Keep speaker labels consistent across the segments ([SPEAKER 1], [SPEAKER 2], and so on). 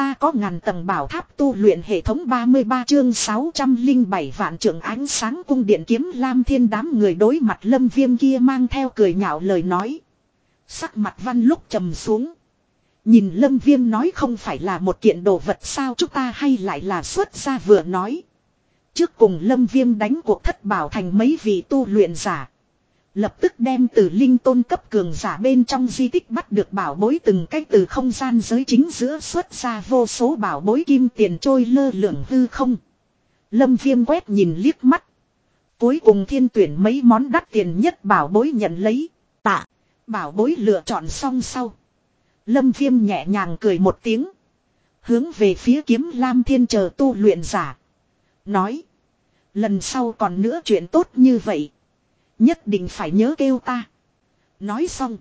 [SPEAKER 1] ta có ngàn tầng bảo tháp tu luyện hệ thống 33 chương 607 vạn trưởng ánh sáng cung điện kiếm lam thiên đám người đối mặt lâm viêm kia mang theo cười nhạo lời nói. Sắc mặt văn lúc trầm xuống. Nhìn lâm viêm nói không phải là một kiện đồ vật sao chúng ta hay lại là xuất ra vừa nói. Trước cùng lâm viêm đánh cuộc thất bảo thành mấy vị tu luyện giả. Lập tức đem từ linh tôn cấp cường giả bên trong di tích bắt được bảo bối từng cách từ không gian giới chính giữa xuất ra vô số bảo bối kim tiền trôi lơ lửng hư không. Lâm viêm quét nhìn liếc mắt. Cuối cùng thiên tuyển mấy món đắt tiền nhất bảo bối nhận lấy. Tạ. Bảo bối lựa chọn xong sau. Lâm viêm nhẹ nhàng cười một tiếng. Hướng về phía kiếm lam thiên chờ tu luyện giả. Nói. Lần sau còn nữa chuyện tốt như vậy. Nhất định phải nhớ kêu ta. Nói xong.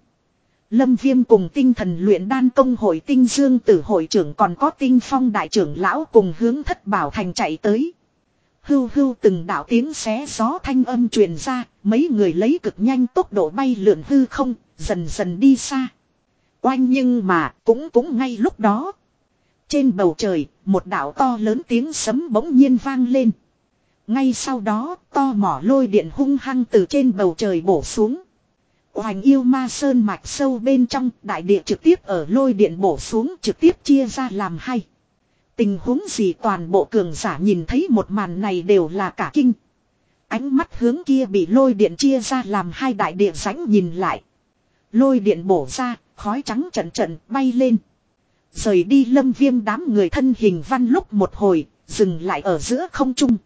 [SPEAKER 1] Lâm Viêm cùng tinh thần luyện đan công hội tinh dương tử hội trưởng còn có tinh phong đại trưởng lão cùng hướng thất bảo thành chạy tới. Hưu hưu từng đạo tiếng xé gió thanh âm truyền ra, mấy người lấy cực nhanh tốc độ bay lượn hư không, dần dần đi xa. Oanh nhưng mà, cũng cũng ngay lúc đó. Trên bầu trời, một đạo to lớn tiếng sấm bỗng nhiên vang lên. Ngay sau đó, to mỏ lôi điện hung hăng từ trên bầu trời bổ xuống. Hoành yêu ma sơn mạch sâu bên trong, đại địa trực tiếp ở lôi điện bổ xuống trực tiếp chia ra làm hai. Tình huống gì toàn bộ cường giả nhìn thấy một màn này đều là cả kinh. Ánh mắt hướng kia bị lôi điện chia ra làm hai đại địa rãnh nhìn lại. Lôi điện bổ ra, khói trắng trận trận bay lên. Rời đi lâm viêm đám người thân hình văn lúc một hồi, dừng lại ở giữa không trung.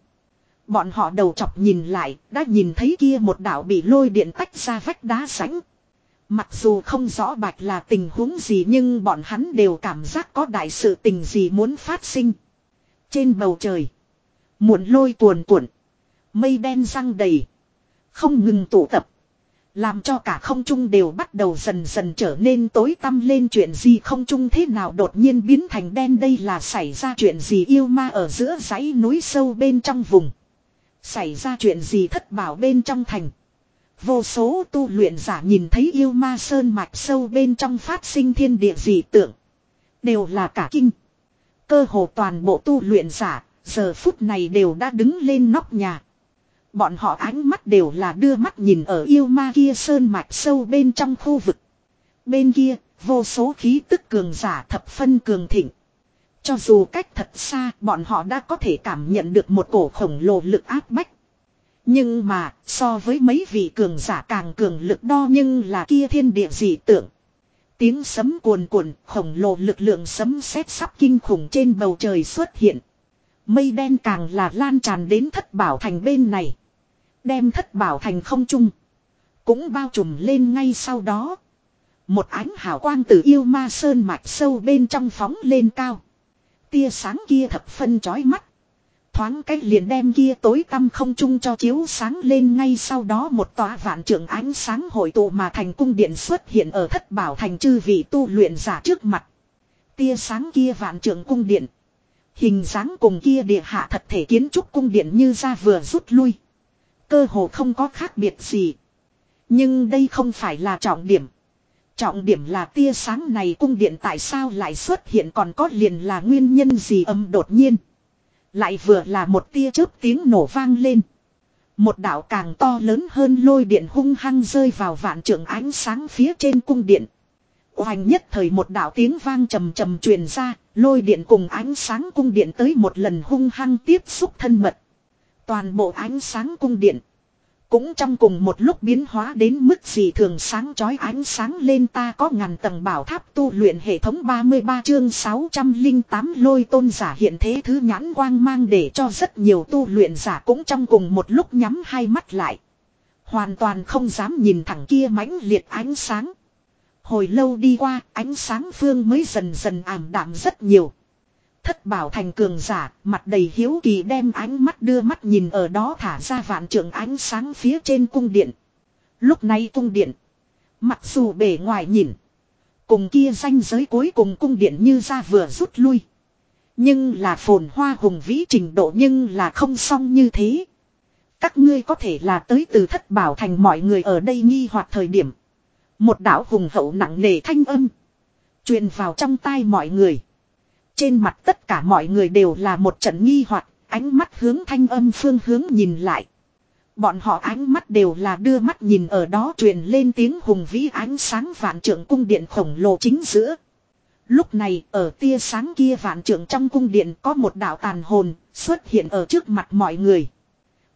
[SPEAKER 1] Bọn họ đầu chọc nhìn lại, đã nhìn thấy kia một đảo bị lôi điện tách ra vách đá sánh. Mặc dù không rõ bạch là tình huống gì nhưng bọn hắn đều cảm giác có đại sự tình gì muốn phát sinh. Trên bầu trời, muộn lôi tuồn tuộn, mây đen răng đầy, không ngừng tụ tập. Làm cho cả không trung đều bắt đầu dần dần trở nên tối tăm lên chuyện gì không trung thế nào đột nhiên biến thành đen đây là xảy ra chuyện gì yêu ma ở giữa dãy núi sâu bên trong vùng. Xảy ra chuyện gì thất bảo bên trong thành. Vô số tu luyện giả nhìn thấy yêu ma sơn mạch sâu bên trong phát sinh thiên địa dị tượng. Đều là cả kinh. Cơ hồ toàn bộ tu luyện giả, giờ phút này đều đã đứng lên nóc nhà. Bọn họ ánh mắt đều là đưa mắt nhìn ở yêu ma kia sơn mạch sâu bên trong khu vực. Bên kia, vô số khí tức cường giả thập phân cường thịnh. Cho dù cách thật xa, bọn họ đã có thể cảm nhận được một cổ khổng lồ lực áp bách. Nhưng mà, so với mấy vị cường giả càng cường lực đo nhưng là kia thiên địa dị tượng. Tiếng sấm cuồn cuộn, khổng lồ lực lượng sấm sét sắp kinh khủng trên bầu trời xuất hiện. Mây đen càng là lan tràn đến thất bảo thành bên này. Đem thất bảo thành không trung. Cũng bao trùm lên ngay sau đó. Một ánh hào quang từ yêu ma sơn mạch sâu bên trong phóng lên cao. Tia sáng kia thập phân chói mắt. Thoáng cách liền đem kia tối tăm không trung cho chiếu sáng lên ngay sau đó một tòa vạn trưởng ánh sáng hội tụ mà thành cung điện xuất hiện ở thất bảo thành chư vị tu luyện giả trước mặt. Tia sáng kia vạn trưởng cung điện. Hình dáng cùng kia địa hạ thật thể kiến trúc cung điện như ra vừa rút lui. Cơ hồ không có khác biệt gì. Nhưng đây không phải là trọng điểm. Trọng điểm là tia sáng này cung điện tại sao lại xuất hiện còn có liền là nguyên nhân gì âm đột nhiên. Lại vừa là một tia chớp tiếng nổ vang lên. Một đạo càng to lớn hơn lôi điện hung hăng rơi vào vạn trượng ánh sáng phía trên cung điện. Hoành nhất thời một đạo tiếng vang trầm trầm truyền ra, lôi điện cùng ánh sáng cung điện tới một lần hung hăng tiếp xúc thân mật. Toàn bộ ánh sáng cung điện. Cũng trong cùng một lúc biến hóa đến mức gì thường sáng chói ánh sáng lên ta có ngàn tầng bảo tháp tu luyện hệ thống 33 chương 608 lôi tôn giả hiện thế thứ nhãn quang mang để cho rất nhiều tu luyện giả cũng trong cùng một lúc nhắm hai mắt lại. Hoàn toàn không dám nhìn thẳng kia mãnh liệt ánh sáng. Hồi lâu đi qua, ánh sáng phương mới dần dần ảm đạm rất nhiều. Thất bảo thành cường giả, mặt đầy hiếu kỳ đem ánh mắt đưa mắt nhìn ở đó thả ra vạn trường ánh sáng phía trên cung điện. Lúc này cung điện, mặc dù bề ngoài nhìn, cùng kia danh giới cuối cùng cung điện như ra vừa rút lui. Nhưng là phồn hoa hùng vĩ trình độ nhưng là không xong như thế. Các ngươi có thể là tới từ thất bảo thành mọi người ở đây nghi hoặc thời điểm. Một đạo hùng hậu nặng nề thanh âm. truyền vào trong tai mọi người. Trên mặt tất cả mọi người đều là một trận nghi hoặc, ánh mắt hướng thanh âm phương hướng nhìn lại. Bọn họ ánh mắt đều là đưa mắt nhìn ở đó truyền lên tiếng hùng vĩ ánh sáng vạn trượng cung điện khổng lồ chính giữa. Lúc này, ở tia sáng kia vạn trượng trong cung điện có một đạo tàn hồn xuất hiện ở trước mặt mọi người.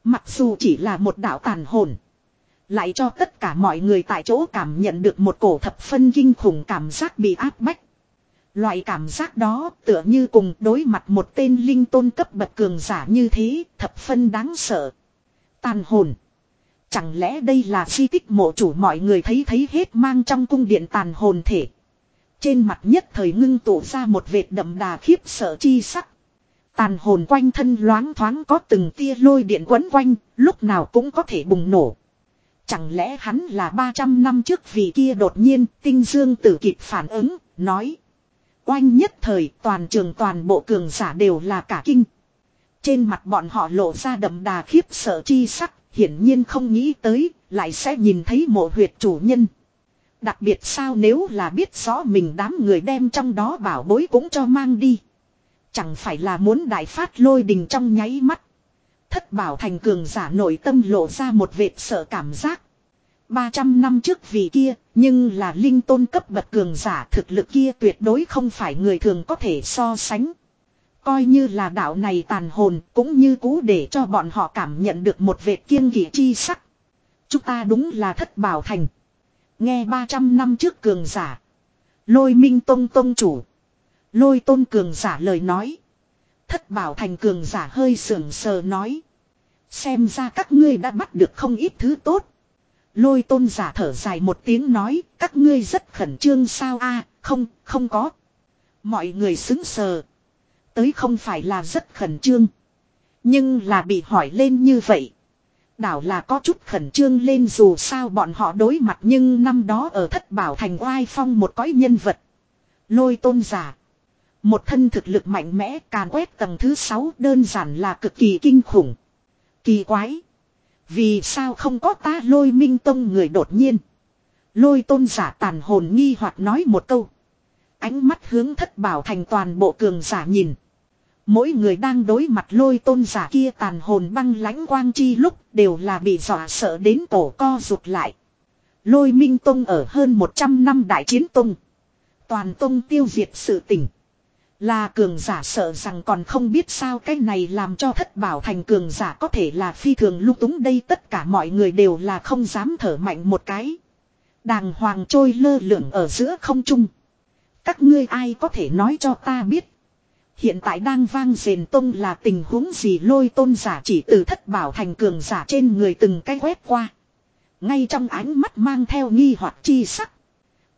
[SPEAKER 1] Mặc dù chỉ là một đạo tàn hồn. Lại cho tất cả mọi người tại chỗ cảm nhận được một cổ thập phân kinh khủng cảm giác bị áp bách. Loại cảm giác đó tựa như cùng đối mặt một tên linh tôn cấp bậc cường giả như thế, thập phân đáng sợ. Tàn hồn. Chẳng lẽ đây là di tích mộ chủ mọi người thấy thấy hết mang trong cung điện tàn hồn thể. Trên mặt nhất thời ngưng tụ ra một vệt đậm đà khiếp sợ chi sắc. Tàn hồn quanh thân loáng thoáng có từng tia lôi điện quấn quanh, lúc nào cũng có thể bùng nổ. Chẳng lẽ hắn là 300 năm trước vì kia đột nhiên tinh dương tử kịp phản ứng, nói. Oanh nhất thời toàn trường toàn bộ cường giả đều là cả kinh. Trên mặt bọn họ lộ ra đậm đà khiếp sợ chi sắc, hiển nhiên không nghĩ tới, lại sẽ nhìn thấy mộ huyệt chủ nhân. Đặc biệt sao nếu là biết rõ mình đám người đem trong đó bảo bối cũng cho mang đi. Chẳng phải là muốn đại phát lôi đình trong nháy mắt. Thất bảo thành cường giả nội tâm lộ ra một vệt sợ cảm giác. 300 năm trước vì kia, nhưng là linh tôn cấp bậc cường giả thực lực kia tuyệt đối không phải người thường có thể so sánh. Coi như là đạo này tàn hồn cũng như cú để cho bọn họ cảm nhận được một vệt kiên kỷ chi sắc. Chúng ta đúng là thất bảo thành. Nghe 300 năm trước cường giả. Lôi minh tông tông chủ. Lôi tôn cường giả lời nói. Thất bảo thành cường giả hơi sưởng sờ nói. Xem ra các ngươi đã bắt được không ít thứ tốt. Lôi tôn giả thở dài một tiếng nói, các ngươi rất khẩn trương sao a không, không có. Mọi người xứng sờ. Tới không phải là rất khẩn trương. Nhưng là bị hỏi lên như vậy. Đảo là có chút khẩn trương lên dù sao bọn họ đối mặt nhưng năm đó ở thất bảo thành oai phong một cõi nhân vật. Lôi tôn giả. Một thân thực lực mạnh mẽ càn quét tầng thứ sáu đơn giản là cực kỳ kinh khủng. Kỳ quái. Vì sao không có ta lôi minh tông người đột nhiên. Lôi tôn giả tàn hồn nghi hoặc nói một câu. Ánh mắt hướng thất bảo thành toàn bộ cường giả nhìn. Mỗi người đang đối mặt lôi tôn giả kia tàn hồn băng lãnh quang chi lúc đều là bị dọa sợ đến tổ co rụt lại. Lôi minh tông ở hơn 100 năm đại chiến tông. Toàn tông tiêu diệt sự tỉnh. Là cường giả sợ rằng còn không biết sao cái này làm cho thất bảo thành cường giả có thể là phi thường lúc túng đây tất cả mọi người đều là không dám thở mạnh một cái. Đàng hoàng trôi lơ lửng ở giữa không trung. Các ngươi ai có thể nói cho ta biết. Hiện tại đang vang rền tông là tình huống gì lôi tôn giả chỉ từ thất bảo thành cường giả trên người từng cái quét qua. Ngay trong ánh mắt mang theo nghi hoặc chi sắc.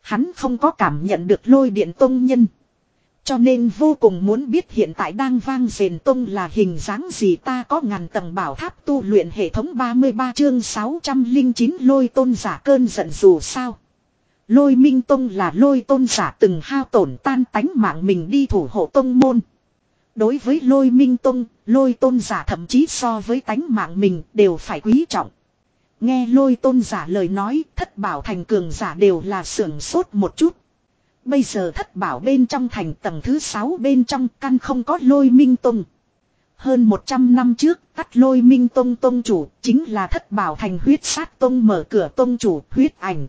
[SPEAKER 1] Hắn không có cảm nhận được lôi điện tông nhân. Cho nên vô cùng muốn biết hiện tại đang vang rền tông là hình dáng gì ta có ngàn tầng bảo tháp tu luyện hệ thống 33 chương 609 lôi tôn giả cơn giận dù sao. Lôi minh tông là lôi tôn giả từng hao tổn tan tánh mạng mình đi thủ hộ tông môn. Đối với lôi minh tông, lôi tôn giả thậm chí so với tánh mạng mình đều phải quý trọng. Nghe lôi tôn giả lời nói thất bảo thành cường giả đều là sưởng sốt một chút. Bây giờ thất bảo bên trong thành tầng thứ 6 bên trong căn không có lôi minh tông. Hơn 100 năm trước, tắt lôi minh tông tông chủ, chính là thất bảo thành huyết sát tông mở cửa tông chủ, huyết ảnh.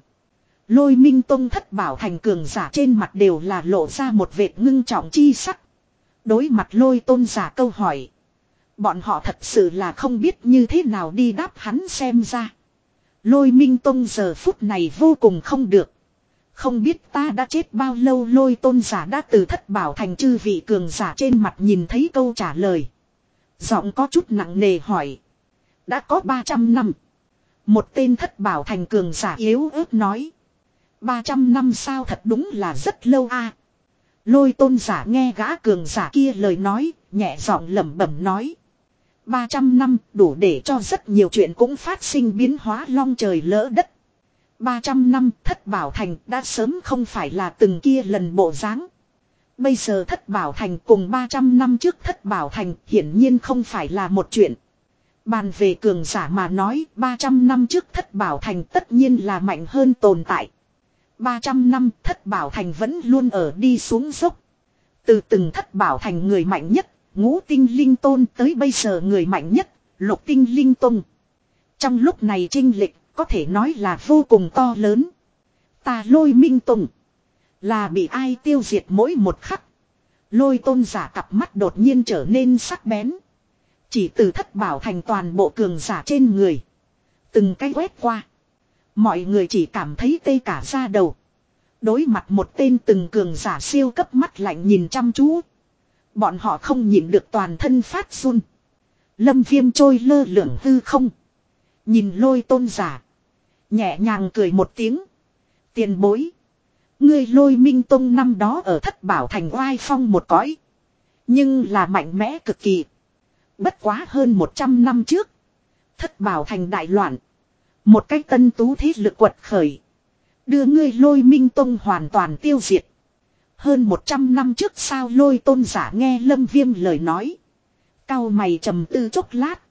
[SPEAKER 1] Lôi minh tông thất bảo thành cường giả trên mặt đều là lộ ra một vệt ngưng trọng chi sắc. Đối mặt lôi tôn giả câu hỏi. Bọn họ thật sự là không biết như thế nào đi đáp hắn xem ra. Lôi minh tông giờ phút này vô cùng không được. Không biết ta đã chết bao lâu lôi tôn giả đã từ thất bảo thành chư vị cường giả trên mặt nhìn thấy câu trả lời. Giọng có chút nặng nề hỏi. Đã có 300 năm. Một tên thất bảo thành cường giả yếu ớt nói. 300 năm sao thật đúng là rất lâu a. Lôi tôn giả nghe gã cường giả kia lời nói, nhẹ giọng lẩm bẩm nói. 300 năm đủ để cho rất nhiều chuyện cũng phát sinh biến hóa long trời lỡ đất. 300 năm thất bảo thành đã sớm không phải là từng kia lần bộ dáng. Bây giờ thất bảo thành cùng 300 năm trước thất bảo thành hiển nhiên không phải là một chuyện. Bàn về cường giả mà nói 300 năm trước thất bảo thành tất nhiên là mạnh hơn tồn tại. 300 năm thất bảo thành vẫn luôn ở đi xuống dốc. Từ từng thất bảo thành người mạnh nhất, ngũ tinh linh tôn tới bây giờ người mạnh nhất, lục tinh linh tôn. Trong lúc này trinh lịch có thể nói là vô cùng to lớn. Ta lôi minh tùng. Là bị ai tiêu diệt mỗi một khắc. Lôi tôn giả cặp mắt đột nhiên trở nên sắc bén. Chỉ từ thất bảo thành toàn bộ cường giả trên người. Từng cái quét qua. Mọi người chỉ cảm thấy tê cả da đầu. Đối mặt một tên từng cường giả siêu cấp mắt lạnh nhìn chăm chú. Bọn họ không nhìn được toàn thân phát run. Lâm viêm trôi lơ lửng hư không. Nhìn lôi tôn giả. Nhẹ nhàng cười một tiếng. Tiền bối. Ngươi lôi minh tông năm đó ở thất bảo thành oai phong một cõi. Nhưng là mạnh mẽ cực kỳ. Bất quá hơn 100 năm trước. Thất bảo thành đại loạn. Một cách tân tú thế lực quật khởi. Đưa ngươi lôi minh tông hoàn toàn tiêu diệt. Hơn 100 năm trước sao lôi tôn giả nghe lâm viêm lời nói. Cao mày trầm tư chốc lát.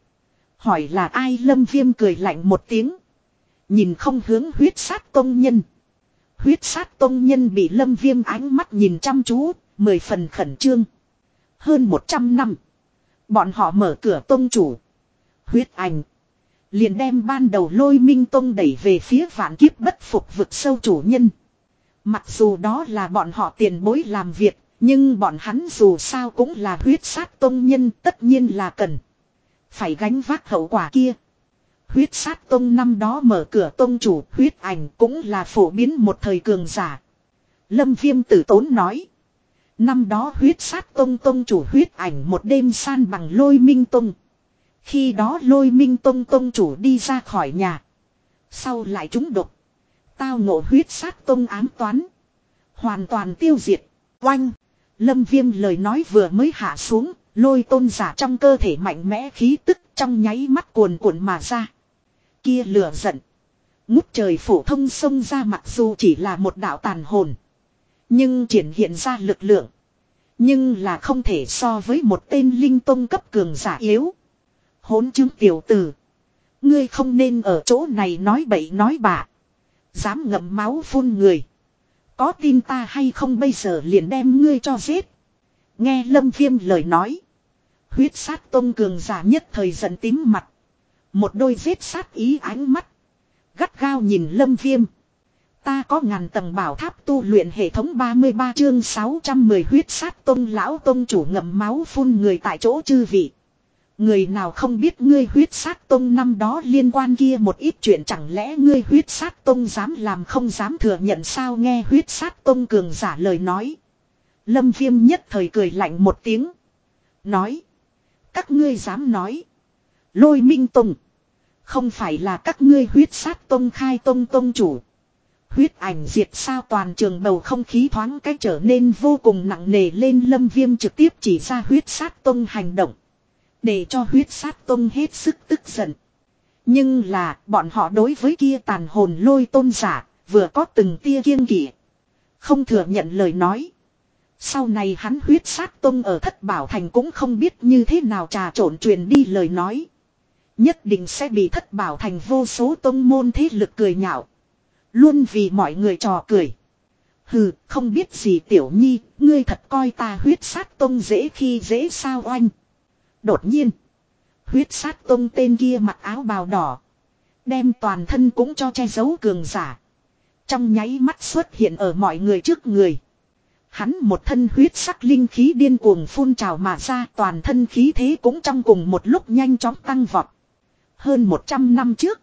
[SPEAKER 1] Hỏi là ai lâm viêm cười lạnh một tiếng. Nhìn không hướng huyết sát công nhân. Huyết sát công nhân bị lâm viêm ánh mắt nhìn chăm chú, mười phần khẩn trương. Hơn 100 năm. Bọn họ mở cửa tông chủ. Huyết ảnh. Liền đem ban đầu lôi minh tông đẩy về phía vạn kiếp bất phục vực sâu chủ nhân. Mặc dù đó là bọn họ tiền bối làm việc, nhưng bọn hắn dù sao cũng là huyết sát tông nhân tất nhiên là cần. Phải gánh vác hậu quả kia. Huyết sát tông năm đó mở cửa tông chủ, huyết ảnh cũng là phổ biến một thời cường giả. Lâm viêm tử tốn nói. Năm đó huyết sát tông tông chủ huyết ảnh một đêm san bằng lôi minh tông. Khi đó lôi minh tông tông chủ đi ra khỏi nhà. Sau lại chúng độc. Tao ngộ huyết sát tông ám toán. Hoàn toàn tiêu diệt. Oanh. Lâm viêm lời nói vừa mới hạ xuống. Lôi tôn giả trong cơ thể mạnh mẽ khí tức trong nháy mắt cuồn cuộn mà ra. Kia lửa giận. Ngút trời phổ thông sông ra mặc dù chỉ là một đạo tàn hồn. Nhưng triển hiện ra lực lượng. Nhưng là không thể so với một tên linh tông cấp cường giả yếu. Hốn chứng tiểu tử. Ngươi không nên ở chỗ này nói bậy nói bạ. Dám ngậm máu phun người. Có tin ta hay không bây giờ liền đem ngươi cho giết. Nghe lâm viêm lời nói. Huyết sát tông cường giả nhất thời giận tím mặt. Một đôi giết sát ý ánh mắt. Gắt gao nhìn lâm viêm. Ta có ngàn tầng bảo tháp tu luyện hệ thống 33 chương 610 huyết sát tông lão tông chủ ngậm máu phun người tại chỗ chư vị. Người nào không biết ngươi huyết sát tông năm đó liên quan kia một ít chuyện chẳng lẽ ngươi huyết sát tông dám làm không dám thừa nhận sao nghe huyết sát tông cường giả lời nói. Lâm viêm nhất thời cười lạnh một tiếng. Nói. Các ngươi dám nói. Lôi minh tông. Không phải là các ngươi huyết sát tông khai tông tông chủ. Huyết ảnh diệt sao toàn trường bầu không khí thoáng cách trở nên vô cùng nặng nề lên lâm viêm trực tiếp chỉ ra huyết sát tông hành động. Để cho huyết sát tông hết sức tức giận. Nhưng là bọn họ đối với kia tàn hồn lôi tôn giả, vừa có từng tia kiêng kỵ. Không thừa nhận lời nói. Sau này hắn huyết sát tông ở thất bảo thành cũng không biết như thế nào trà trộn truyền đi lời nói. Nhất định sẽ bị thất bảo thành vô số tông môn thế lực cười nhạo. Luôn vì mọi người trò cười. Hừ, không biết gì tiểu nhi, ngươi thật coi ta huyết sát tông dễ khi dễ sao oanh. Đột nhiên, huyết sát tông tên kia mặc áo bào đỏ. Đem toàn thân cũng cho che giấu cường giả. Trong nháy mắt xuất hiện ở mọi người trước người. Hắn một thân huyết sắc linh khí điên cuồng phun trào mà ra toàn thân khí thế cũng trong cùng một lúc nhanh chóng tăng vọt. Hơn 100 năm trước.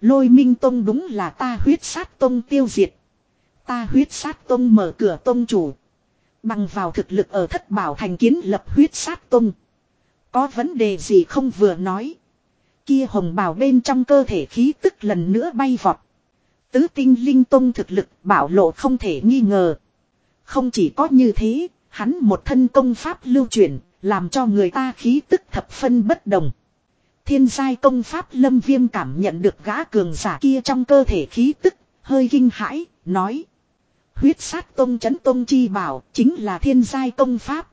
[SPEAKER 1] Lôi minh tông đúng là ta huyết sát tông tiêu diệt. Ta huyết sát tông mở cửa tông chủ. Bằng vào thực lực ở thất bảo thành kiến lập huyết sát tông. Có vấn đề gì không vừa nói. Kia hồng bào bên trong cơ thể khí tức lần nữa bay vọt. Tứ tinh linh tông thực lực bảo lộ không thể nghi ngờ. Không chỉ có như thế, hắn một thân công pháp lưu truyền, làm cho người ta khí tức thập phân bất đồng. Thiên giai công pháp lâm viêm cảm nhận được gã cường giả kia trong cơ thể khí tức, hơi kinh hãi, nói. Huyết sát tông chấn tông chi bảo chính là thiên giai công pháp.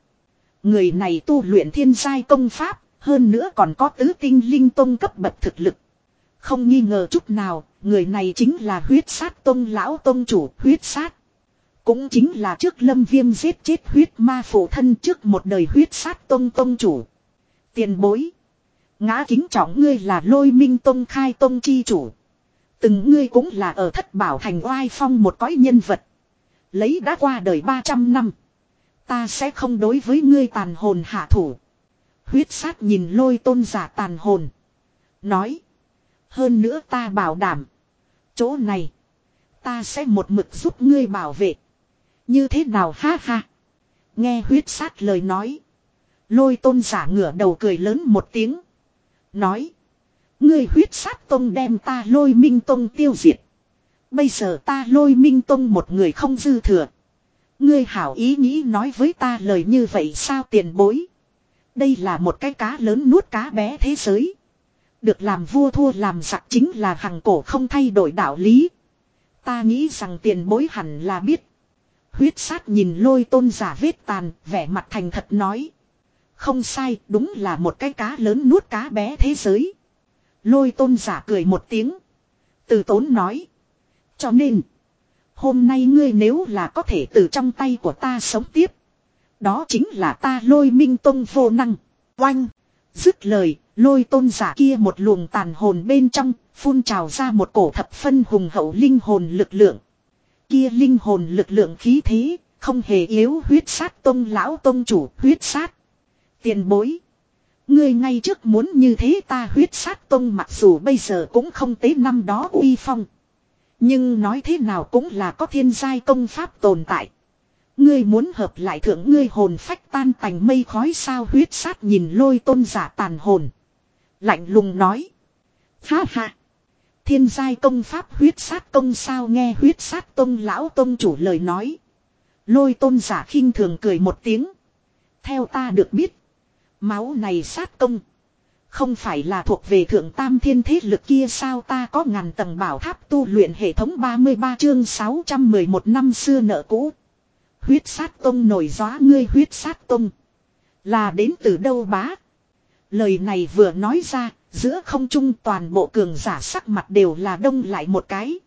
[SPEAKER 1] Người này tu luyện thiên giai công pháp, hơn nữa còn có tứ tinh linh tông cấp bậc thực lực. Không nghi ngờ chút nào, người này chính là huyết sát tông lão tông chủ huyết sát. Cũng chính là trước lâm viêm giết chết huyết ma phụ thân trước một đời huyết sát tông tông chủ. Tiền bối. Ngã kính trọng ngươi là lôi minh tông khai tông chi chủ. Từng ngươi cũng là ở thất bảo thành oai phong một cõi nhân vật. Lấy đã qua đời 300 năm. Ta sẽ không đối với ngươi tàn hồn hạ thủ. Huyết sát nhìn lôi tôn giả tàn hồn. Nói. Hơn nữa ta bảo đảm. Chỗ này. Ta sẽ một mực giúp ngươi bảo vệ. Như thế nào ha ha. Nghe huyết sát lời nói. Lôi tôn giả ngửa đầu cười lớn một tiếng. Nói. Ngươi huyết sát tông đem ta lôi minh tông tiêu diệt. Bây giờ ta lôi minh tông một người không dư thừa. Ngươi hảo ý nghĩ nói với ta lời như vậy sao tiền bối. Đây là một cái cá lớn nuốt cá bé thế giới. Được làm vua thua làm giặc chính là hằng cổ không thay đổi đạo lý. Ta nghĩ rằng tiền bối hẳn là biết. Huyết sát nhìn lôi tôn giả vết tàn, vẻ mặt thành thật nói. Không sai, đúng là một cái cá lớn nuốt cá bé thế giới. Lôi tôn giả cười một tiếng. Từ tốn nói. Cho nên. Hôm nay ngươi nếu là có thể từ trong tay của ta sống tiếp. Đó chính là ta lôi minh tôn vô năng. Oanh. Dứt lời, lôi tôn giả kia một luồng tàn hồn bên trong, phun trào ra một cổ thập phân hùng hậu linh hồn lực lượng. Kia linh hồn lực lượng khí thế, không hề yếu huyết sát tôn lão tôn chủ huyết sát. Tiền bối. Ngươi ngay trước muốn như thế ta huyết sát tôn mặc dù bây giờ cũng không tới năm đó uy phong. Nhưng nói thế nào cũng là có thiên giai công pháp tồn tại. Ngươi muốn hợp lại thượng ngươi hồn phách tan tành mây khói sao huyết sát nhìn lôi tôn giả tàn hồn. Lạnh lùng nói. Ha ha. Thiên giai công pháp huyết sát công sao nghe huyết sát tông lão tông chủ lời nói. Lôi tôn giả khinh thường cười một tiếng. Theo ta được biết. Máu này sát công. Không phải là thuộc về thượng tam thiên thế lực kia sao ta có ngàn tầng bảo tháp tu luyện hệ thống 33 chương 611 năm xưa nợ cũ. Huyết sát tông nổi gió ngươi huyết sát tông. Là đến từ đâu bá? Lời này vừa nói ra, giữa không trung toàn bộ cường giả sắc mặt đều là đông lại một cái.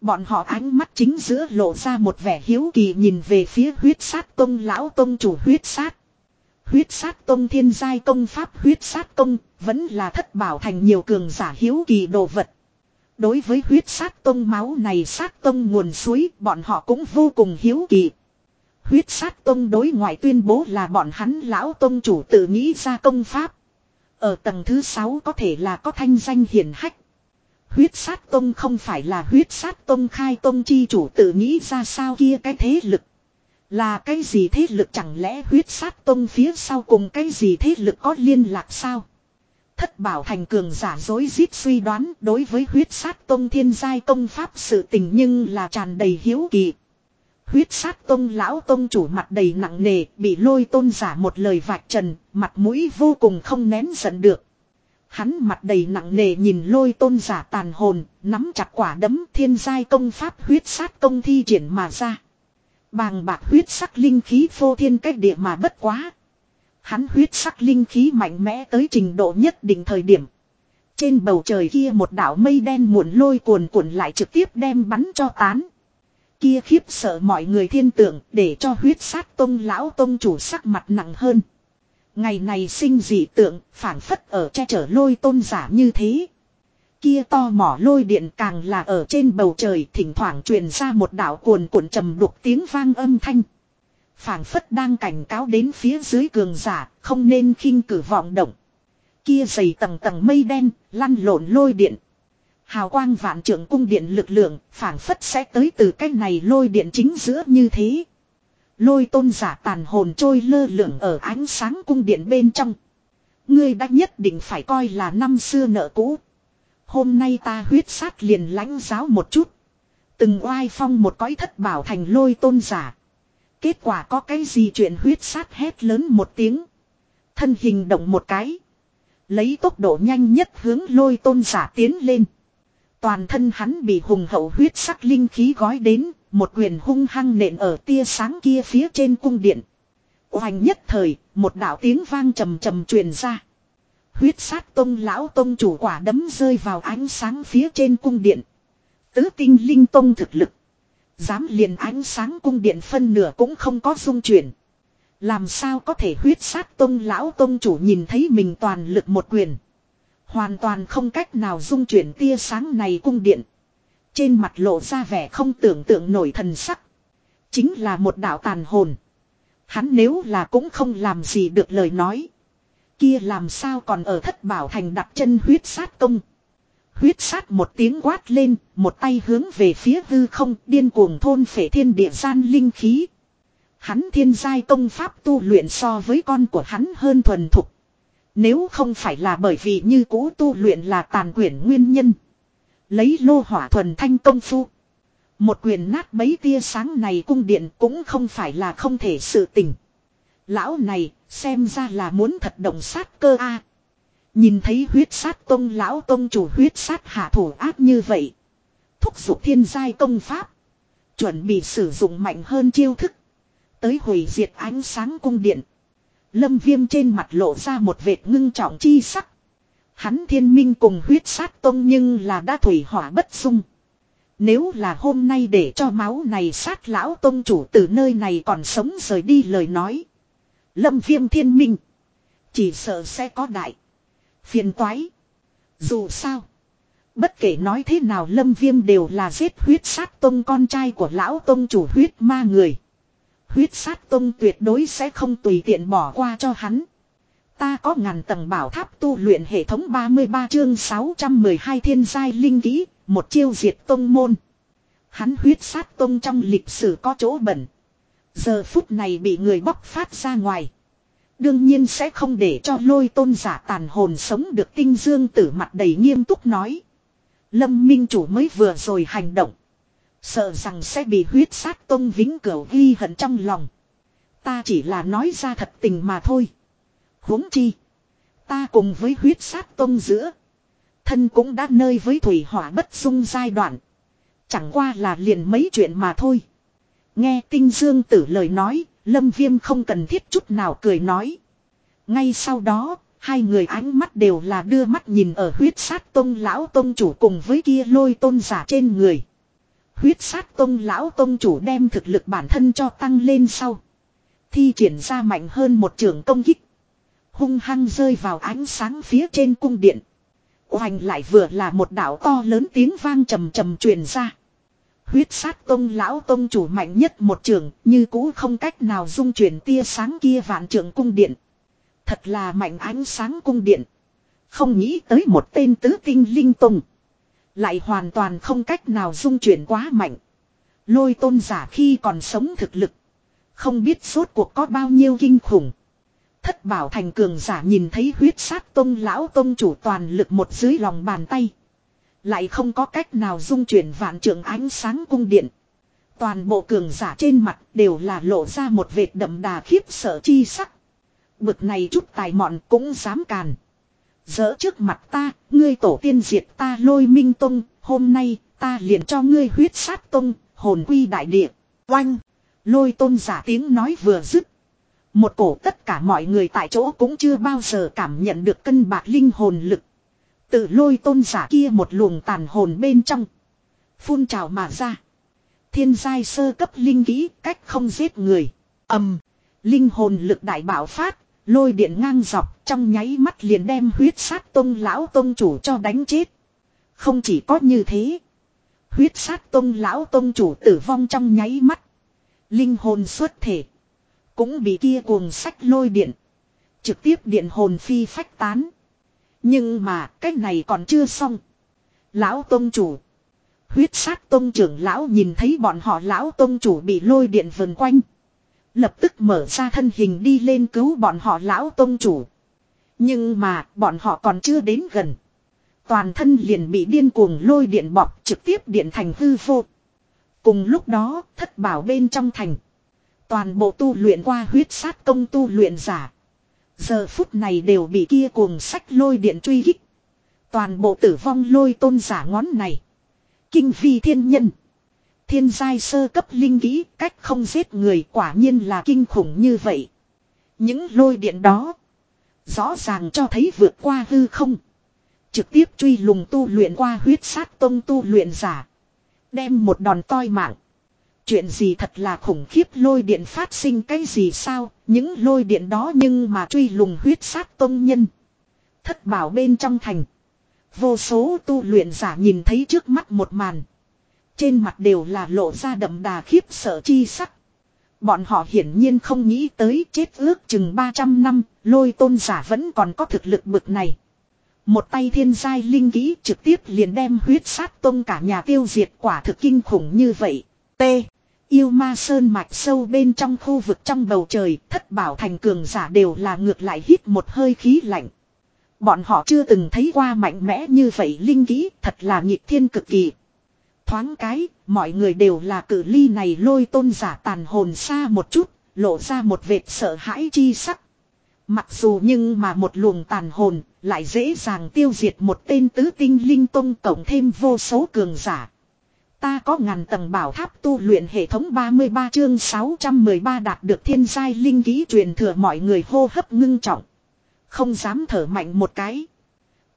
[SPEAKER 1] Bọn họ ánh mắt chính giữa lộ ra một vẻ hiếu kỳ nhìn về phía huyết sát tông lão tông chủ huyết sát. Huyết sát tông thiên giai công pháp, huyết sát công vẫn là thất bảo thành nhiều cường giả hiếu kỳ đồ vật. Đối với huyết sát tông máu này, sát tông nguồn suối, bọn họ cũng vô cùng hiếu kỳ. Huyết sát tông đối ngoại tuyên bố là bọn hắn lão tông chủ tự nghĩ ra công pháp. Ở tầng thứ 6 có thể là có thanh danh hiển hách. Huyết sát tông không phải là huyết sát tông khai tông chi chủ tự nghĩ ra sao kia cái thế lực. Là cái gì thế lực chẳng lẽ huyết sát tông phía sau cùng cái gì thế lực có liên lạc sao? Thất bảo thành cường giả dối rít suy đoán đối với huyết sát tông thiên giai công pháp sự tình nhưng là tràn đầy hiếu kỳ. Huyết sát tông lão tông chủ mặt đầy nặng nề bị lôi tôn giả một lời vạch trần, mặt mũi vô cùng không nén giận được. Hắn mặt đầy nặng nề nhìn lôi tôn giả tàn hồn, nắm chặt quả đấm thiên giai công pháp huyết sát công thi triển mà ra. Bàng bạc huyết sắc linh khí phô thiên cách địa mà bất quá. Hắn huyết sắc linh khí mạnh mẽ tới trình độ nhất định thời điểm. Trên bầu trời kia một đảo mây đen muộn lôi cuồn cuộn lại trực tiếp đem bắn cho tán. Kia khiếp sợ mọi người thiên tượng để cho huyết sát tông lão tông chủ sắc mặt nặng hơn. Ngày này sinh dị tượng phản phất ở che chở lôi tôn giả như thế. Kia to mỏ lôi điện càng là ở trên bầu trời thỉnh thoảng truyền ra một đạo cuồn cuộn trầm đục tiếng vang âm thanh. phảng phất đang cảnh cáo đến phía dưới cường giả, không nên khinh cử vọng động. Kia dày tầng tầng mây đen, lăn lộn lôi điện. Hào quang vạn trưởng cung điện lực lượng, phảng phất sẽ tới từ cách này lôi điện chính giữa như thế. Lôi tôn giả tàn hồn trôi lơ lửng ở ánh sáng cung điện bên trong. Ngươi đã nhất định phải coi là năm xưa nợ cũ. Hôm nay ta huyết sát liền lãnh giáo một chút. Từng oai phong một cõi thất bảo thành lôi tôn giả. Kết quả có cái gì chuyện huyết sát hét lớn một tiếng. Thân hình động một cái. Lấy tốc độ nhanh nhất hướng lôi tôn giả tiến lên. Toàn thân hắn bị hùng hậu huyết sắc linh khí gói đến, một quyền hung hăng nện ở tia sáng kia phía trên cung điện. Hoành nhất thời, một đạo tiếng vang trầm trầm truyền ra. Huyết sát tông lão tông chủ quả đấm rơi vào ánh sáng phía trên cung điện. Tứ tinh linh tông thực lực. Dám liền ánh sáng cung điện phân nửa cũng không có dung chuyển. Làm sao có thể huyết sát tông lão tông chủ nhìn thấy mình toàn lực một quyền. Hoàn toàn không cách nào dung chuyển tia sáng này cung điện. Trên mặt lộ ra vẻ không tưởng tượng nổi thần sắc. Chính là một đạo tàn hồn. Hắn nếu là cũng không làm gì được lời nói. Kia làm sao còn ở thất bảo thành đặt chân huyết sát công. Huyết sát một tiếng quát lên, một tay hướng về phía hư không điên cuồng thôn phệ thiên địa gian linh khí. Hắn thiên giai công pháp tu luyện so với con của hắn hơn thuần thục. Nếu không phải là bởi vì như cũ tu luyện là tàn quyển nguyên nhân. Lấy lô hỏa thuần thanh công phu. Một quyền nát mấy tia sáng này cung điện cũng không phải là không thể sự tình. Lão này xem ra là muốn thật động sát cơ a. Nhìn thấy huyết sát tông lão tông chủ huyết sát hạ thủ ác như vậy. Thúc giục thiên giai công pháp. Chuẩn bị sử dụng mạnh hơn chiêu thức. Tới hủy diệt ánh sáng cung điện. Lâm viêm trên mặt lộ ra một vệt ngưng trọng chi sắc. Hắn thiên minh cùng huyết sát tông nhưng là đã thủy hỏa bất dung. Nếu là hôm nay để cho máu này sát lão tông chủ từ nơi này còn sống rời đi lời nói. Lâm viêm thiên minh. Chỉ sợ sẽ có đại. Phiền toái. Dù sao. Bất kể nói thế nào lâm viêm đều là giết huyết sát tông con trai của lão tông chủ huyết ma người. Huyết sát tông tuyệt đối sẽ không tùy tiện bỏ qua cho hắn. Ta có ngàn tầng bảo tháp tu luyện hệ thống 33 chương 612 thiên giai linh kỹ, một chiêu diệt tông môn. Hắn huyết sát tông trong lịch sử có chỗ bẩn. Giờ phút này bị người bóc phát ra ngoài. Đương nhiên sẽ không để cho lôi tôn giả tàn hồn sống được tinh dương tử mặt đầy nghiêm túc nói. Lâm minh chủ mới vừa rồi hành động. Sợ rằng sẽ bị huyết sát tông vĩnh cửu ghi hận trong lòng. Ta chỉ là nói ra thật tình mà thôi. huống chi. Ta cùng với huyết sát tông giữa. Thân cũng đã nơi với thủy hỏa bất dung giai đoạn. Chẳng qua là liền mấy chuyện mà thôi. Nghe tinh dương tử lời nói, lâm viêm không cần thiết chút nào cười nói. Ngay sau đó, hai người ánh mắt đều là đưa mắt nhìn ở huyết sát tông lão tông chủ cùng với kia lôi tôn giả trên người. Huyết sát tông lão tông chủ đem thực lực bản thân cho tăng lên sau. Thi triển ra mạnh hơn một trường công kích. Hung hăng rơi vào ánh sáng phía trên cung điện. Hoành lại vừa là một đảo to lớn tiếng vang trầm trầm truyền ra. Huyết sát tông lão tông chủ mạnh nhất một trường, như cũ không cách nào dung chuyển tia sáng kia vạn trường cung điện. Thật là mạnh ánh sáng cung điện. Không nghĩ tới một tên tứ tinh linh tông. Lại hoàn toàn không cách nào dung chuyển quá mạnh. Lôi tôn giả khi còn sống thực lực. Không biết suốt cuộc có bao nhiêu kinh khủng. Thất bảo thành cường giả nhìn thấy huyết sát tông lão tông chủ toàn lực một dưới lòng bàn tay. Lại không có cách nào dung chuyển vạn trưởng ánh sáng cung điện. Toàn bộ cường giả trên mặt đều là lộ ra một vệt đậm đà khiếp sợ chi sắc. Bực này chút tài mọn cũng dám càn. Dỡ trước mặt ta, ngươi tổ tiên diệt ta lôi minh tông, hôm nay ta liền cho ngươi huyết sát tông, hồn quy đại địa. Oanh! Lôi tôn giả tiếng nói vừa dứt. Một cổ tất cả mọi người tại chỗ cũng chưa bao giờ cảm nhận được cân bạc linh hồn lực. Tự lôi tôn giả kia một luồng tàn hồn bên trong. Phun trào mà ra. Thiên giai sơ cấp linh kỹ, cách không giết người. ầm Linh hồn lực đại bảo phát. Lôi điện ngang dọc, trong nháy mắt liền đem huyết sát tôn lão tôn chủ cho đánh chết. Không chỉ có như thế. Huyết sát tôn lão tôn chủ tử vong trong nháy mắt. Linh hồn xuất thể. Cũng bị kia cuồng sách lôi điện. Trực tiếp điện hồn phi phách tán. Nhưng mà, cái này còn chưa xong. Lão tông chủ. Huyết sát tông trưởng lão nhìn thấy bọn họ, lão tông chủ bị lôi điện vần quanh. Lập tức mở ra thân hình đi lên cứu bọn họ, lão tông chủ. Nhưng mà, bọn họ còn chưa đến gần. Toàn thân liền bị điên cuồng lôi điện bọc trực tiếp điện thành hư vô. Cùng lúc đó, thất bảo bên trong thành. Toàn bộ tu luyện qua huyết sát công tu luyện giả. Giờ phút này đều bị kia cuồng sách lôi điện truy kích. Toàn bộ tử vong lôi tôn giả ngón này. Kinh phi thiên nhân. Thiên giai sơ cấp linh kỹ, cách không giết người quả nhiên là kinh khủng như vậy. Những lôi điện đó. Rõ ràng cho thấy vượt qua hư không. Trực tiếp truy lùng tu luyện qua huyết sát tông tu luyện giả. Đem một đòn toi mạng. Chuyện gì thật là khủng khiếp lôi điện phát sinh cái gì sao, những lôi điện đó nhưng mà truy lùng huyết sát tông nhân. Thất bảo bên trong thành. Vô số tu luyện giả nhìn thấy trước mắt một màn. Trên mặt đều là lộ ra đậm đà khiếp sợ chi sắc. Bọn họ hiển nhiên không nghĩ tới chết ước chừng 300 năm, lôi tôn giả vẫn còn có thực lực bực này. Một tay thiên giai linh kỹ trực tiếp liền đem huyết sát tôn cả nhà tiêu diệt quả thực kinh khủng như vậy. T. Yêu ma sơn mạch sâu bên trong khu vực trong bầu trời, thất bảo thành cường giả đều là ngược lại hít một hơi khí lạnh. Bọn họ chưa từng thấy qua mạnh mẽ như vậy linh kỹ, thật là nhịp thiên cực kỳ. Thoáng cái, mọi người đều là cử ly này lôi tôn giả tàn hồn xa một chút, lộ ra một vệt sợ hãi chi sắc. Mặc dù nhưng mà một luồng tàn hồn, lại dễ dàng tiêu diệt một tên tứ tinh linh tông cộng thêm vô số cường giả. Ta có ngàn tầng bảo tháp tu luyện hệ thống 33 chương 613 đạt được thiên giai linh ký truyền thừa mọi người hô hấp ngưng trọng. Không dám thở mạnh một cái.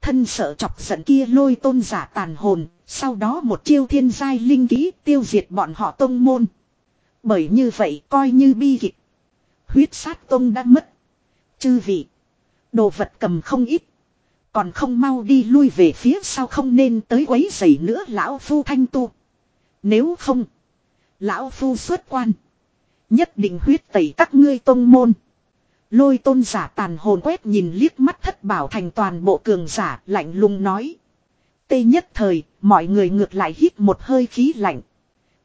[SPEAKER 1] Thân sợ chọc giận kia lôi tôn giả tàn hồn, sau đó một chiêu thiên giai linh ký tiêu diệt bọn họ tông môn. Bởi như vậy coi như bi kịch. Huyết sát tông đã mất. Chư vị. Đồ vật cầm không ít. Còn không mau đi lui về phía sau không nên tới quấy giày nữa lão phu thanh tu. Nếu không. Lão phu xuất quan. Nhất định huyết tẩy các ngươi tông môn. Lôi tôn giả tàn hồn quét nhìn liếc mắt thất bảo thành toàn bộ cường giả lạnh lùng nói. Tê nhất thời, mọi người ngược lại hít một hơi khí lạnh.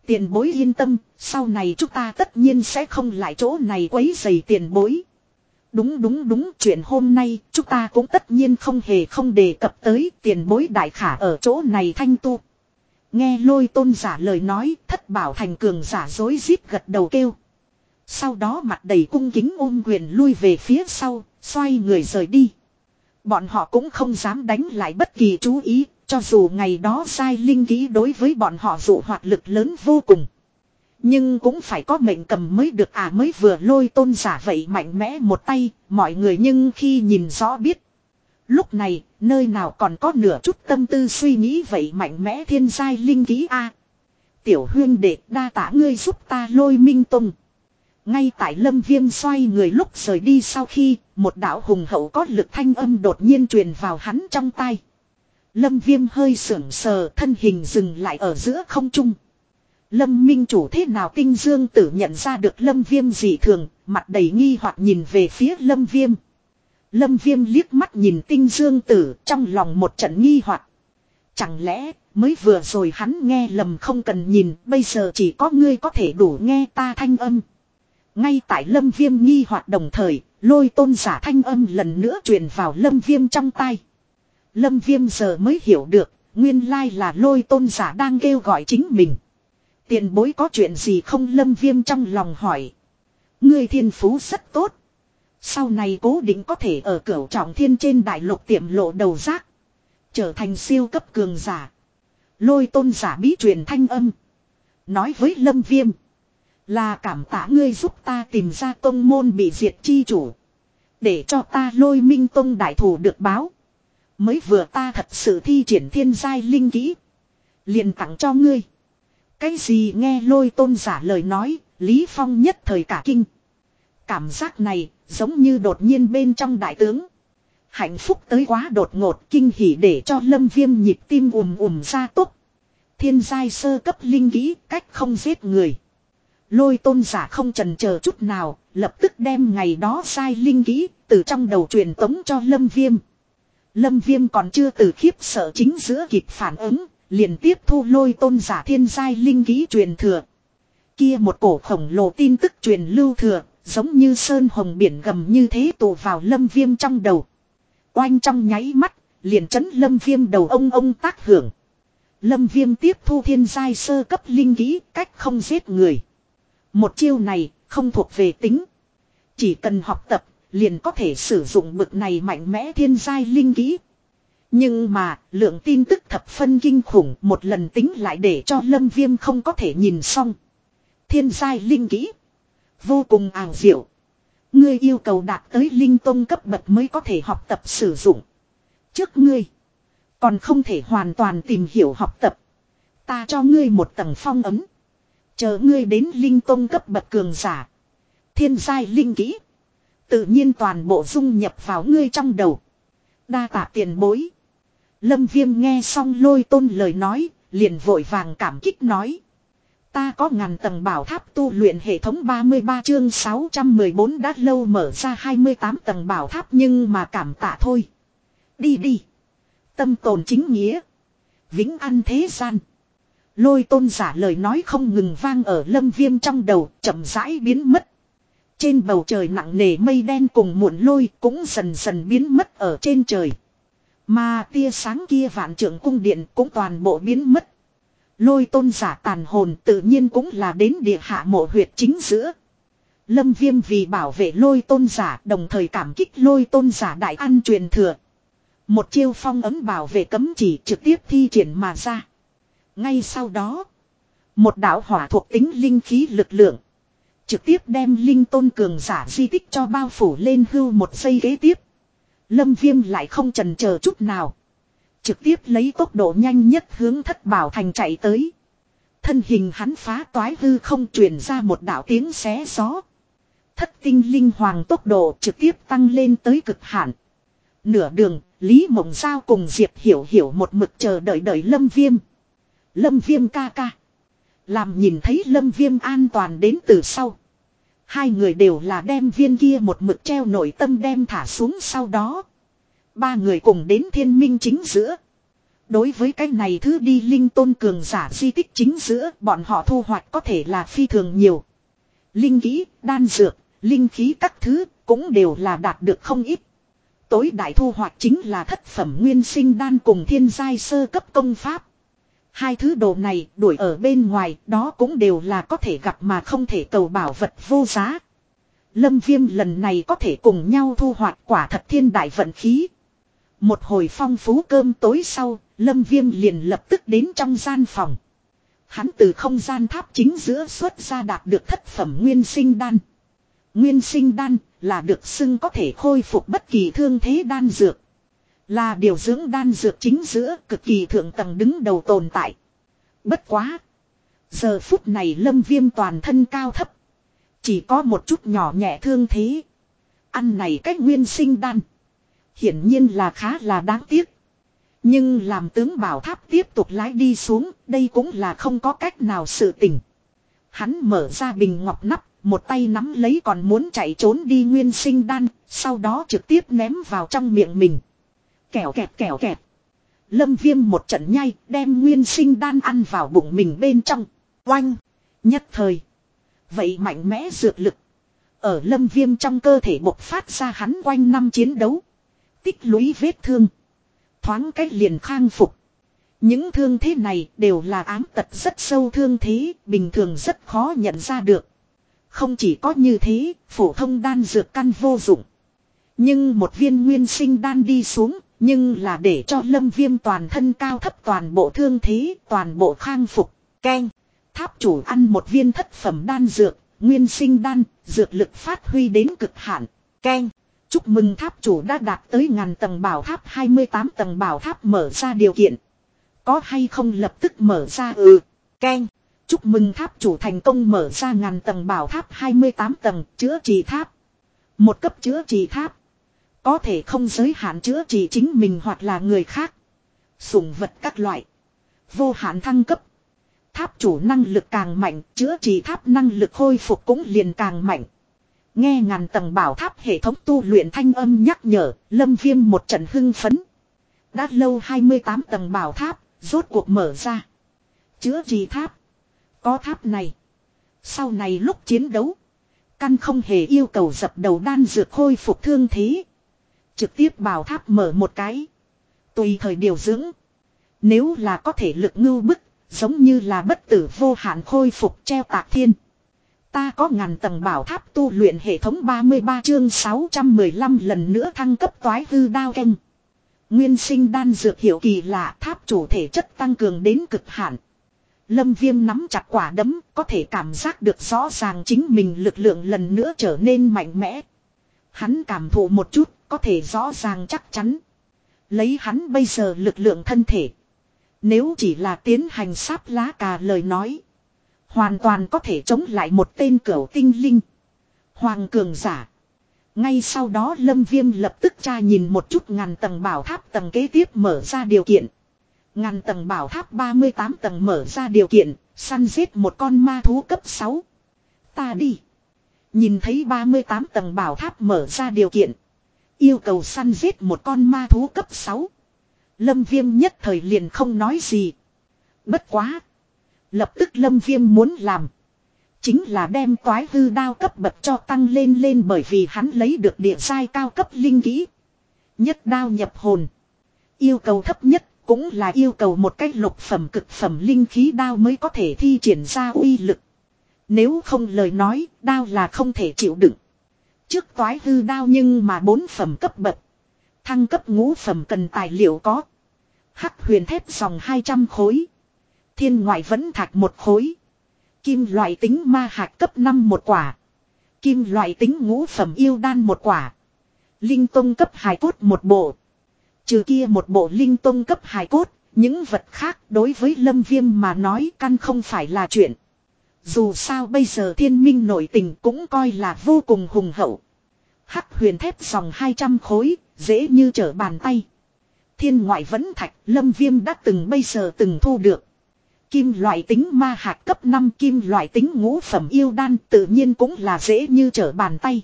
[SPEAKER 1] Tiền bối yên tâm, sau này chúng ta tất nhiên sẽ không lại chỗ này quấy dày tiền bối. Đúng đúng đúng chuyện hôm nay chúng ta cũng tất nhiên không hề không đề cập tới tiền bối đại khả ở chỗ này thanh tu. Nghe lôi tôn giả lời nói thất bảo thành cường giả dối rít gật đầu kêu. Sau đó mặt đầy cung kính ôm quyền lui về phía sau, xoay người rời đi. Bọn họ cũng không dám đánh lại bất kỳ chú ý, cho dù ngày đó sai linh ký đối với bọn họ dụ hoạt lực lớn vô cùng. Nhưng cũng phải có mệnh cầm mới được à mới vừa lôi tôn giả vậy mạnh mẽ một tay, mọi người nhưng khi nhìn rõ biết. Lúc này, nơi nào còn có nửa chút tâm tư suy nghĩ vậy mạnh mẽ thiên giai linh ký a Tiểu huyên đệ đa tả ngươi giúp ta lôi minh tông. Ngay tại lâm viêm xoay người lúc rời đi sau khi một đạo hùng hậu có lực thanh âm đột nhiên truyền vào hắn trong tay. Lâm viêm hơi sưởng sờ thân hình dừng lại ở giữa không trung. Lâm minh chủ thế nào tinh dương tử nhận ra được lâm viêm dị thường, mặt đầy nghi hoặc nhìn về phía lâm viêm. Lâm viêm liếc mắt nhìn tinh dương tử trong lòng một trận nghi hoặc Chẳng lẽ mới vừa rồi hắn nghe lầm không cần nhìn, bây giờ chỉ có ngươi có thể đủ nghe ta thanh âm. Ngay tại lâm viêm nghi hoặc đồng thời, lôi tôn giả thanh âm lần nữa truyền vào lâm viêm trong tay. Lâm viêm giờ mới hiểu được, nguyên lai là lôi tôn giả đang kêu gọi chính mình. Tiền bối có chuyện gì không lâm viêm trong lòng hỏi. Ngươi thiên phú rất tốt. Sau này cố định có thể ở cửa trọng thiên trên đại lục tiệm lộ đầu rác. Trở thành siêu cấp cường giả. Lôi tôn giả bí truyền thanh âm. Nói với lâm viêm. Là cảm tạ ngươi giúp ta tìm ra tông môn bị diệt chi chủ. Để cho ta lôi minh tông đại thủ được báo. Mới vừa ta thật sự thi triển thiên giai linh kỹ. liền tặng cho ngươi. Cái gì nghe lôi tôn giả lời nói, Lý Phong nhất thời cả kinh. Cảm giác này, giống như đột nhiên bên trong đại tướng. Hạnh phúc tới quá đột ngột kinh hỉ để cho lâm viêm nhịp tim ùm ùm ra tốt. Thiên giai sơ cấp linh kỹ cách không giết người. Lôi tôn giả không trần chờ chút nào, lập tức đem ngày đó sai linh kỹ từ trong đầu truyền tống cho lâm viêm. Lâm viêm còn chưa từ khiếp sợ chính giữa kịp phản ứng, liền tiếp thu lôi tôn giả thiên giai linh ký truyền thừa. Kia một cổ khổng lồ tin tức truyền lưu thừa, giống như sơn hồng biển gầm như thế tụ vào lâm viêm trong đầu. Oanh trong nháy mắt, liền chấn lâm viêm đầu ông ông tác hưởng. Lâm viêm tiếp thu thiên giai sơ cấp linh kỹ cách không giết người. Một chiêu này không thuộc về tính. Chỉ cần học tập, liền có thể sử dụng bực này mạnh mẽ thiên giai linh kỹ nhưng mà, lượng tin tức thập phân kinh khủng một lần tính lại để cho lâm viêm không có thể nhìn xong. Thiên giai linh kỹ. Vô cùng ảo diệu. Ngươi yêu cầu đạt tới linh tông cấp bậc mới có thể học tập sử dụng. Trước ngươi. Còn không thể hoàn toàn tìm hiểu học tập. Ta cho ngươi một tầng phong ấm. Chờ ngươi đến linh tông cấp bậc cường giả. Thiên giai linh kỹ. Tự nhiên toàn bộ dung nhập vào ngươi trong đầu. Đa tạ tiền bối. Lâm viêm nghe xong lôi tôn lời nói, liền vội vàng cảm kích nói. Ta có ngàn tầng bảo tháp tu luyện hệ thống 33 chương 614 đã lâu mở ra 28 tầng bảo tháp nhưng mà cảm tạ thôi. Đi đi. Tâm tồn chính nghĩa. Vĩnh ăn thế gian. Lôi tôn giả lời nói không ngừng vang ở lâm viêm trong đầu, chậm rãi biến mất. Trên bầu trời nặng nề mây đen cùng muộn lôi cũng dần dần biến mất ở trên trời. Mà tia sáng kia vạn trưởng cung điện cũng toàn bộ biến mất. Lôi tôn giả tàn hồn tự nhiên cũng là đến địa hạ mộ huyệt chính giữa. Lâm viêm vì bảo vệ lôi tôn giả đồng thời cảm kích lôi tôn giả đại ăn truyền thừa. Một chiêu phong ấm bảo vệ cấm chỉ trực tiếp thi triển mà ra. Ngay sau đó, một đạo hỏa thuộc tính linh khí lực lượng. Trực tiếp đem linh tôn cường giả di tích cho bao phủ lên hưu một giây ghế tiếp. Lâm viêm lại không trần chờ chút nào. Trực tiếp lấy tốc độ nhanh nhất hướng thất bảo thành chạy tới. Thân hình hắn phá toái hư không truyền ra một đạo tiếng xé gió. Thất tinh linh hoàng tốc độ trực tiếp tăng lên tới cực hạn. Nửa đường, Lý Mộng Giao cùng Diệp Hiểu Hiểu một mực chờ đợi đợi Lâm Viêm. Lâm Viêm ca ca. Làm nhìn thấy Lâm Viêm an toàn đến từ sau. Hai người đều là đem viên kia một mực treo nội tâm đem thả xuống sau đó. Ba người cùng đến thiên minh chính giữa. Đối với cái này thứ đi linh tôn cường giả di tích chính giữa bọn họ thu hoạch có thể là phi thường nhiều. Linh kỹ, đan dược, linh khí các thứ cũng đều là đạt được không ít. Tối đại thu hoạch chính là thất phẩm nguyên sinh đan cùng thiên giai sơ cấp công pháp. Hai thứ đồ này đuổi ở bên ngoài đó cũng đều là có thể gặp mà không thể cầu bảo vật vô giá. Lâm viêm lần này có thể cùng nhau thu hoạch quả thật thiên đại vận khí. Một hồi phong phú cơm tối sau, Lâm viêm liền lập tức đến trong gian phòng. Hắn từ không gian tháp chính giữa xuất ra đạt được thất phẩm nguyên sinh đan. Nguyên sinh đan là được xưng có thể khôi phục bất kỳ thương thế đan dược. Là điều dưỡng đan dược chính giữa cực kỳ thượng tầng đứng đầu tồn tại. Bất quá. Giờ phút này lâm viêm toàn thân cao thấp. Chỉ có một chút nhỏ nhẹ thương thế. Ăn này cách nguyên sinh đan. Hiển nhiên là khá là đáng tiếc. Nhưng làm tướng bảo tháp tiếp tục lái đi xuống, đây cũng là không có cách nào sự tỉnh. Hắn mở ra bình ngọc nắp, một tay nắm lấy còn muốn chạy trốn đi nguyên sinh đan, sau đó trực tiếp ném vào trong miệng mình. kẹo kẹt kẹo kẹt. Lâm viêm một trận nhay đem nguyên sinh đan ăn vào bụng mình bên trong. Oanh. Nhất thời. Vậy mạnh mẽ dược lực. Ở lâm viêm trong cơ thể bộc phát ra hắn quanh năm chiến đấu. Tích lũy vết thương. Thoáng cách liền khang phục. Những thương thế này đều là ám tật rất sâu thương thế, bình thường rất khó nhận ra được. Không chỉ có như thế, phổ thông đan dược căn vô dụng. Nhưng một viên nguyên sinh đan đi xuống, nhưng là để cho lâm viêm toàn thân cao thấp toàn bộ thương thế, toàn bộ khang phục. keng. tháp chủ ăn một viên thất phẩm đan dược, nguyên sinh đan, dược lực phát huy đến cực hạn. keng chúc mừng tháp chủ đã đạt tới ngàn tầng bảo tháp 28 tầng bảo tháp mở ra điều kiện. Có hay không lập tức mở ra ừ. Ken, chúc mừng tháp chủ thành công mở ra ngàn tầng bảo tháp 28 tầng chữa trị tháp. Một cấp chữa trị tháp. Có thể không giới hạn chữa trị chính mình hoặc là người khác. Sủng vật các loại. Vô hạn thăng cấp. Tháp chủ năng lực càng mạnh, chữa trị tháp năng lực khôi phục cũng liền càng mạnh. Nghe ngàn tầng bảo tháp hệ thống tu luyện thanh âm nhắc nhở, lâm viêm một trận hưng phấn. Đã lâu 28 tầng bảo tháp, rốt cuộc mở ra. Chữa gì tháp. Có tháp này. Sau này lúc chiến đấu. Căn không hề yêu cầu dập đầu đan dược khôi phục thương thế. Trực tiếp bảo tháp mở một cái. Tùy thời điều dưỡng. Nếu là có thể lực ngưu bức, giống như là bất tử vô hạn khôi phục treo tạc thiên. Ta có ngàn tầng bảo tháp tu luyện hệ thống 33 chương 615 lần nữa thăng cấp toái hư đao canh. Nguyên sinh đan dược hiệu kỳ lạ tháp chủ thể chất tăng cường đến cực hạn. Lâm viêm nắm chặt quả đấm, có thể cảm giác được rõ ràng chính mình lực lượng lần nữa trở nên mạnh mẽ. Hắn cảm thụ một chút, có thể rõ ràng chắc chắn. Lấy hắn bây giờ lực lượng thân thể. Nếu chỉ là tiến hành sáp lá cà lời nói. Hoàn toàn có thể chống lại một tên cửu tinh linh. Hoàng cường giả. Ngay sau đó Lâm Viêm lập tức tra nhìn một chút ngàn tầng bảo tháp tầng kế tiếp mở ra điều kiện. Ngàn tầng bảo tháp 38 tầng mở ra điều kiện, săn giết một con ma thú cấp 6. Ta đi. Nhìn thấy 38 tầng bảo tháp mở ra điều kiện. Yêu cầu săn giết một con ma thú cấp 6. Lâm Viêm nhất thời liền không nói gì. Bất quá. Lập tức Lâm Viêm muốn làm. Chính là đem toái hư đao cấp bậc cho tăng lên lên bởi vì hắn lấy được địa sai cao cấp linh kỹ. Nhất đao nhập hồn. Yêu cầu thấp nhất cũng là yêu cầu một cách lục phẩm cực phẩm linh khí đao mới có thể thi triển ra uy lực. Nếu không lời nói, đao là không thể chịu đựng. Trước toái hư đao nhưng mà bốn phẩm cấp bậc. Thăng cấp ngũ phẩm cần tài liệu có. Hắc huyền thép dòng 200 khối. Thiên ngoại vẫn thạch một khối. Kim loại tính ma hạt cấp 5 một quả. Kim loại tính ngũ phẩm yêu đan một quả. Linh tông cấp hài cốt một bộ. Trừ kia một bộ linh tông cấp hài cốt, những vật khác đối với lâm viêm mà nói căn không phải là chuyện. Dù sao bây giờ thiên minh nội tình cũng coi là vô cùng hùng hậu. Hắc huyền thép dòng 200 khối, dễ như trở bàn tay. Thiên ngoại vẫn thạch, lâm viêm đã từng bây giờ từng thu được. Kim loại tính ma hạt cấp 5 kim loại tính ngũ phẩm yêu đan tự nhiên cũng là dễ như trở bàn tay.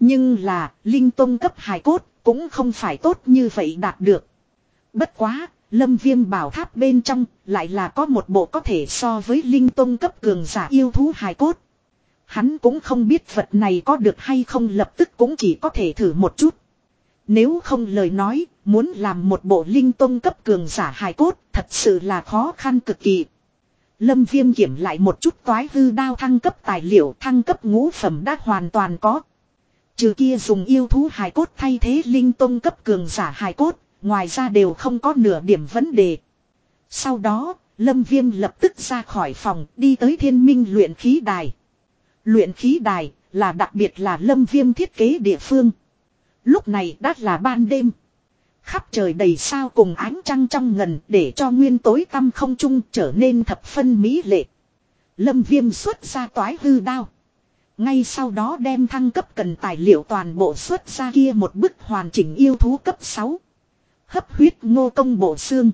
[SPEAKER 1] Nhưng là, linh tông cấp hài cốt, cũng không phải tốt như vậy đạt được. Bất quá, lâm viêm bảo tháp bên trong, lại là có một bộ có thể so với linh tông cấp cường giả yêu thú hài cốt. Hắn cũng không biết vật này có được hay không lập tức cũng chỉ có thể thử một chút. Nếu không lời nói, muốn làm một bộ linh tông cấp cường giả hài cốt, thật sự là khó khăn cực kỳ. Lâm viêm kiểm lại một chút toái hư đao thăng cấp tài liệu thăng cấp ngũ phẩm đã hoàn toàn có. Trừ kia dùng yêu thú hài cốt thay thế linh tông cấp cường giả hài cốt, ngoài ra đều không có nửa điểm vấn đề. Sau đó, Lâm Viêm lập tức ra khỏi phòng đi tới thiên minh luyện khí đài. Luyện khí đài là đặc biệt là Lâm Viêm thiết kế địa phương. Lúc này đã là ban đêm. Khắp trời đầy sao cùng ánh trăng trong ngần để cho nguyên tối tăm không trung trở nên thập phân mỹ lệ. Lâm Viêm xuất ra toái hư đao. Ngay sau đó đem thăng cấp cần tài liệu toàn bộ xuất ra kia một bức hoàn chỉnh yêu thú cấp 6. Hấp huyết ngô công bộ xương.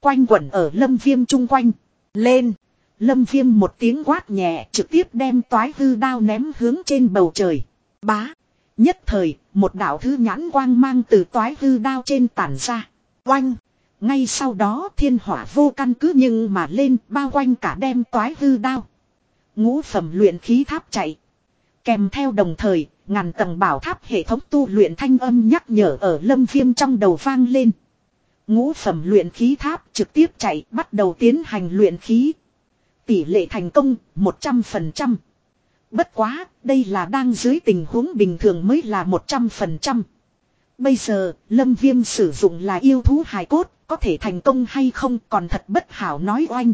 [SPEAKER 1] Quanh quẩn ở lâm viêm chung quanh. Lên. Lâm viêm một tiếng quát nhẹ trực tiếp đem toái hư đao ném hướng trên bầu trời. Bá. Nhất thời, một đạo thư nhãn quang mang từ toái hư đao trên tản ra. Oanh. Ngay sau đó thiên hỏa vô căn cứ nhưng mà lên bao quanh cả đem toái hư đao. Ngũ phẩm luyện khí tháp chạy. Kèm theo đồng thời, ngàn tầng bảo tháp hệ thống tu luyện thanh âm nhắc nhở ở lâm viêm trong đầu vang lên. Ngũ phẩm luyện khí tháp trực tiếp chạy bắt đầu tiến hành luyện khí. Tỷ lệ thành công 100%. Bất quá, đây là đang dưới tình huống bình thường mới là 100%. Bây giờ, Lâm Viêm sử dụng là yêu thú hài cốt, có thể thành công hay không còn thật bất hảo nói oanh.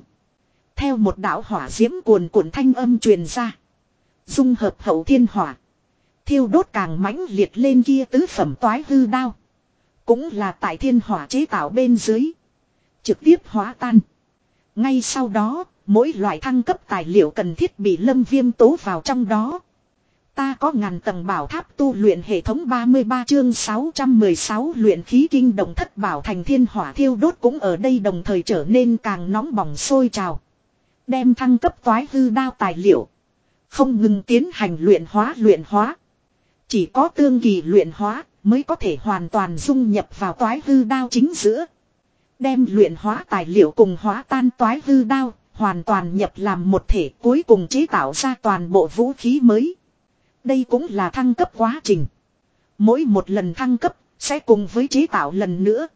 [SPEAKER 1] Theo một đạo hỏa diễm cuồn cuộn thanh âm truyền ra. Dung hợp hậu thiên hỏa. Thiêu đốt càng mãnh liệt lên kia tứ phẩm toái hư đao. Cũng là tại thiên hỏa chế tạo bên dưới. Trực tiếp hóa tan. Ngay sau đó, mỗi loại thăng cấp tài liệu cần thiết bị lâm viêm tố vào trong đó. Ta có ngàn tầng bảo tháp tu luyện hệ thống 33 chương 616 luyện khí kinh động thất bảo thành thiên hỏa thiêu đốt cũng ở đây đồng thời trở nên càng nóng bỏng sôi trào. Đem thăng cấp toái hư đao tài liệu. Không ngừng tiến hành luyện hóa luyện hóa. Chỉ có tương kỳ luyện hóa mới có thể hoàn toàn dung nhập vào toái hư đao chính giữa. Đem luyện hóa tài liệu cùng hóa tan toái hư đao, hoàn toàn nhập làm một thể cuối cùng chế tạo ra toàn bộ vũ khí mới. Đây cũng là thăng cấp quá trình. Mỗi một lần thăng cấp, sẽ cùng với chế tạo lần nữa.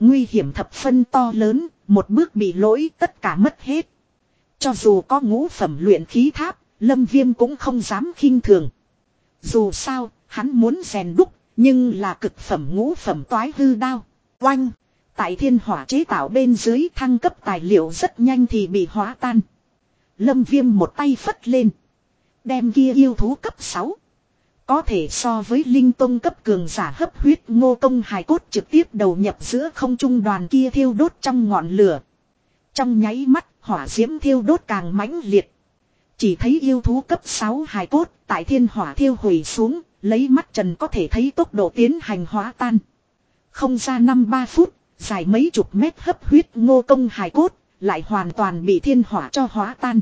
[SPEAKER 1] Nguy hiểm thập phân to lớn, một bước bị lỗi tất cả mất hết. Cho dù có ngũ phẩm luyện khí tháp, Lâm Viêm cũng không dám khinh thường. Dù sao, hắn muốn rèn đúc, nhưng là cực phẩm ngũ phẩm toái hư đao. Oanh! Tại thiên hỏa chế tạo bên dưới thăng cấp tài liệu rất nhanh thì bị hóa tan. Lâm Viêm một tay phất lên. Đem kia yêu thú cấp 6. Có thể so với linh tông cấp cường giả hấp huyết ngô công hài cốt trực tiếp đầu nhập giữa không trung đoàn kia thiêu đốt trong ngọn lửa. Trong nháy mắt, hỏa diễm thiêu đốt càng mãnh liệt. Chỉ thấy yêu thú cấp 6 hài cốt tại thiên hỏa thiêu hủy xuống, lấy mắt trần có thể thấy tốc độ tiến hành hóa tan. Không ra năm ba phút, dài mấy chục mét hấp huyết ngô công hài cốt, lại hoàn toàn bị thiên hỏa cho hóa tan.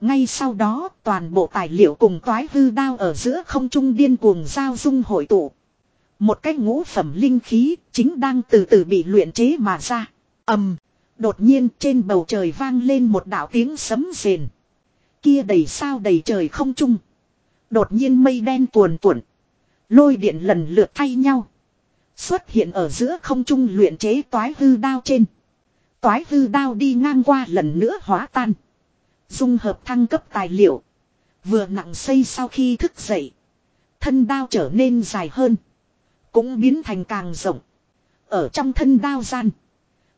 [SPEAKER 1] Ngay sau đó, toàn bộ tài liệu cùng toái hư đao ở giữa không trung điên cuồng giao dung hội tụ. Một cái ngũ phẩm linh khí chính đang từ từ bị luyện chế mà ra. ầm, đột nhiên trên bầu trời vang lên một đạo tiếng sấm rền. Kia đầy sao đầy trời không trung. Đột nhiên mây đen cuồn cuộn. Lôi điện lần lượt thay nhau. Xuất hiện ở giữa không trung luyện chế toái hư đao trên. Toái hư đao đi ngang qua lần nữa hóa tan. Dung hợp thăng cấp tài liệu. Vừa nặng xây sau khi thức dậy. Thân đao trở nên dài hơn. Cũng biến thành càng rộng. Ở trong thân đao gian.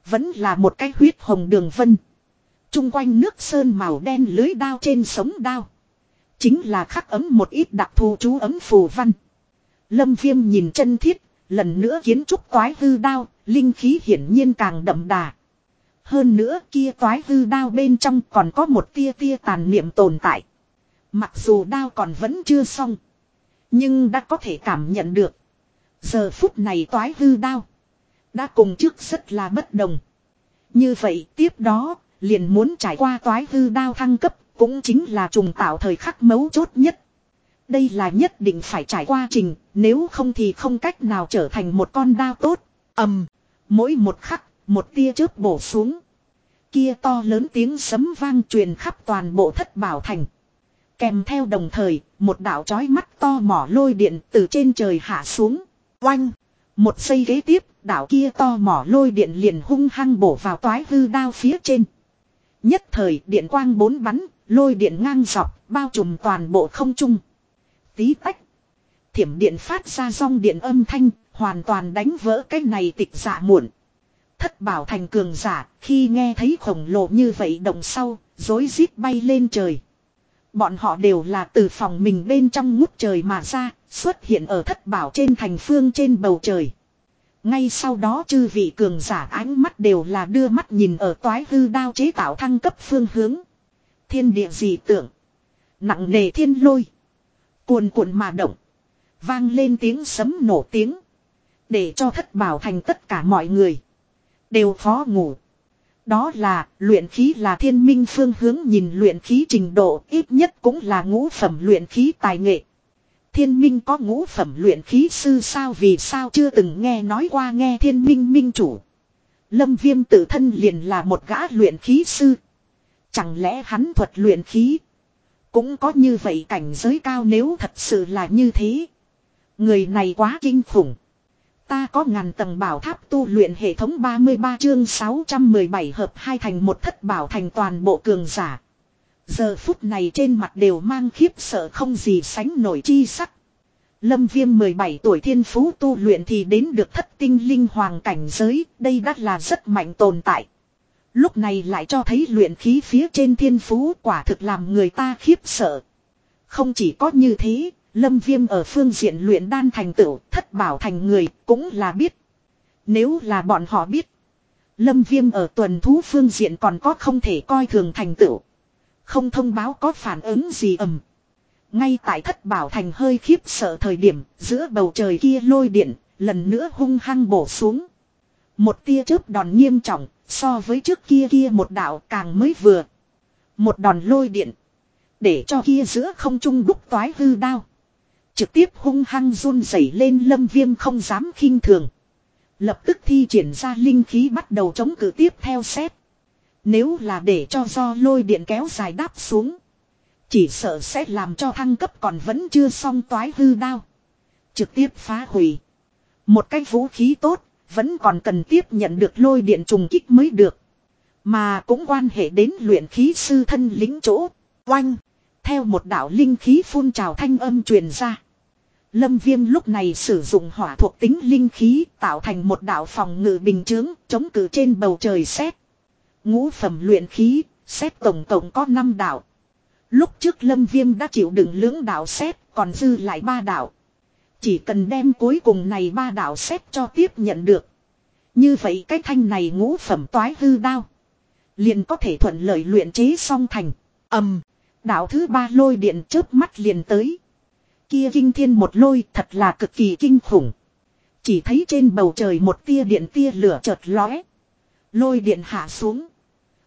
[SPEAKER 1] Vẫn là một cái huyết hồng đường vân. Trung quanh nước sơn màu đen lưới đao trên sống đao. Chính là khắc ấm một ít đặc thù chú ấm phù văn. Lâm viêm nhìn chân thiết, lần nữa kiến trúc toái hư đao, linh khí hiển nhiên càng đậm đà. Hơn nữa kia toái hư đao bên trong còn có một tia tia tàn niệm tồn tại. Mặc dù đao còn vẫn chưa xong. Nhưng đã có thể cảm nhận được. Giờ phút này toái hư đao. Đã cùng trước rất là bất đồng. Như vậy tiếp đó liền muốn trải qua toái hư đao thăng cấp cũng chính là trùng tạo thời khắc mấu chốt nhất. Đây là nhất định phải trải qua trình, nếu không thì không cách nào trở thành một con đao tốt. ầm, mỗi một khắc, một tia chớp bổ xuống. Kia to lớn tiếng sấm vang truyền khắp toàn bộ thất bảo thành. Kèm theo đồng thời, một đạo chói mắt to mỏ lôi điện từ trên trời hạ xuống. Oanh! Một giây ghế tiếp, đạo kia to mỏ lôi điện liền hung hăng bổ vào toái hư đao phía trên. Nhất thời điện quang bốn bắn, lôi điện ngang dọc, bao trùm toàn bộ không trung. Tí tách. Thiểm điện phát ra rong điện âm thanh, hoàn toàn đánh vỡ cái này tịch dạ muộn. Thất bảo thành cường giả, khi nghe thấy khổng lồ như vậy động sau, dối rít bay lên trời. Bọn họ đều là từ phòng mình bên trong ngút trời mà ra, xuất hiện ở thất bảo trên thành phương trên bầu trời. Ngay sau đó chư vị cường giả ánh mắt đều là đưa mắt nhìn ở toái hư đao chế tạo thăng cấp phương hướng. Thiên địa dị tưởng. Nặng nề thiên lôi. Cuồn cuộn mà động. Vang lên tiếng sấm nổ tiếng. Để cho thất bảo thành tất cả mọi người. Đều khó ngủ. Đó là, luyện khí là thiên minh phương hướng nhìn luyện khí trình độ, ít nhất cũng là ngũ phẩm luyện khí tài nghệ. Thiên minh có ngũ phẩm luyện khí sư sao vì sao chưa từng nghe nói qua nghe thiên minh minh chủ. Lâm viêm tự thân liền là một gã luyện khí sư. Chẳng lẽ hắn thuật luyện khí. Cũng có như vậy cảnh giới cao nếu thật sự là như thế. Người này quá kinh khủng. Ta có ngàn tầng bảo tháp tu luyện hệ thống 33 chương 617 hợp hai thành một thất bảo thành toàn bộ cường giả. Giờ phút này trên mặt đều mang khiếp sợ không gì sánh nổi chi sắc. Lâm viêm 17 tuổi thiên phú tu luyện thì đến được thất tinh linh hoàng cảnh giới, đây đã là rất mạnh tồn tại. Lúc này lại cho thấy luyện khí phía trên thiên phú quả thực làm người ta khiếp sợ. Không chỉ có như thế, lâm viêm ở phương diện luyện đan thành tựu thất bảo thành người cũng là biết. Nếu là bọn họ biết, lâm viêm ở tuần thú phương diện còn có không thể coi thường thành tựu Không thông báo có phản ứng gì ầm. Ngay tại thất bảo thành hơi khiếp sợ thời điểm, giữa bầu trời kia lôi điện, lần nữa hung hăng bổ xuống. Một tia chớp đòn nghiêm trọng, so với trước kia kia một đạo càng mới vừa. Một đòn lôi điện. Để cho kia giữa không trung đúc toái hư đao. Trực tiếp hung hăng run rẩy lên lâm viêm không dám khinh thường. Lập tức thi triển ra linh khí bắt đầu chống cử tiếp theo xét. Nếu là để cho do lôi điện kéo dài đáp xuống. Chỉ sợ sẽ làm cho thăng cấp còn vẫn chưa xong toái hư đao. Trực tiếp phá hủy. Một cái vũ khí tốt, vẫn còn cần tiếp nhận được lôi điện trùng kích mới được. Mà cũng quan hệ đến luyện khí sư thân lính chỗ. Oanh. Theo một đạo linh khí phun trào thanh âm truyền ra. Lâm viêm lúc này sử dụng hỏa thuộc tính linh khí tạo thành một đạo phòng ngự bình chướng chống cử trên bầu trời xét. Ngũ phẩm luyện khí, xét tổng tổng có 5 đạo. Lúc trước lâm viêm đã chịu đựng lưỡng đạo xét còn dư lại ba đạo. Chỉ cần đem cuối cùng này ba đạo xếp cho tiếp nhận được. Như vậy cái thanh này ngũ phẩm toái hư đao. Liền có thể thuận lợi luyện chế song thành. ầm Đạo thứ ba lôi điện chớp mắt liền tới. Kia kinh thiên một lôi thật là cực kỳ kinh khủng. Chỉ thấy trên bầu trời một tia điện tia lửa chợt lóe. Lôi điện hạ xuống.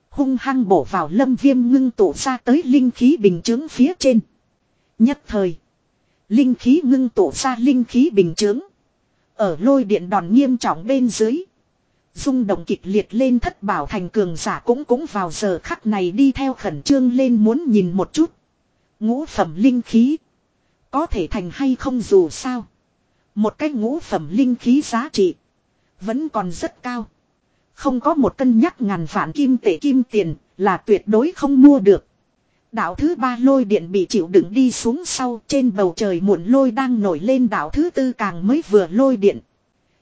[SPEAKER 1] Hung hăng bổ vào lâm viêm ngưng tụ ra tới linh khí bình chứng phía trên. Nhất thời. Linh khí ngưng tụ ra linh khí bình chướng. Ở lôi điện đòn nghiêm trọng bên dưới. Dung động kịch liệt lên thất bảo thành cường giả cũng cũng vào giờ khắc này đi theo khẩn trương lên muốn nhìn một chút. Ngũ phẩm linh khí. Có thể thành hay không dù sao. Một cái ngũ phẩm linh khí giá trị. Vẫn còn rất cao. Không có một cân nhắc ngàn vạn kim tệ kim tiền là tuyệt đối không mua được. Đạo thứ ba lôi điện bị chịu đựng đi xuống sau, trên bầu trời muộn lôi đang nổi lên đạo thứ tư càng mới vừa lôi điện.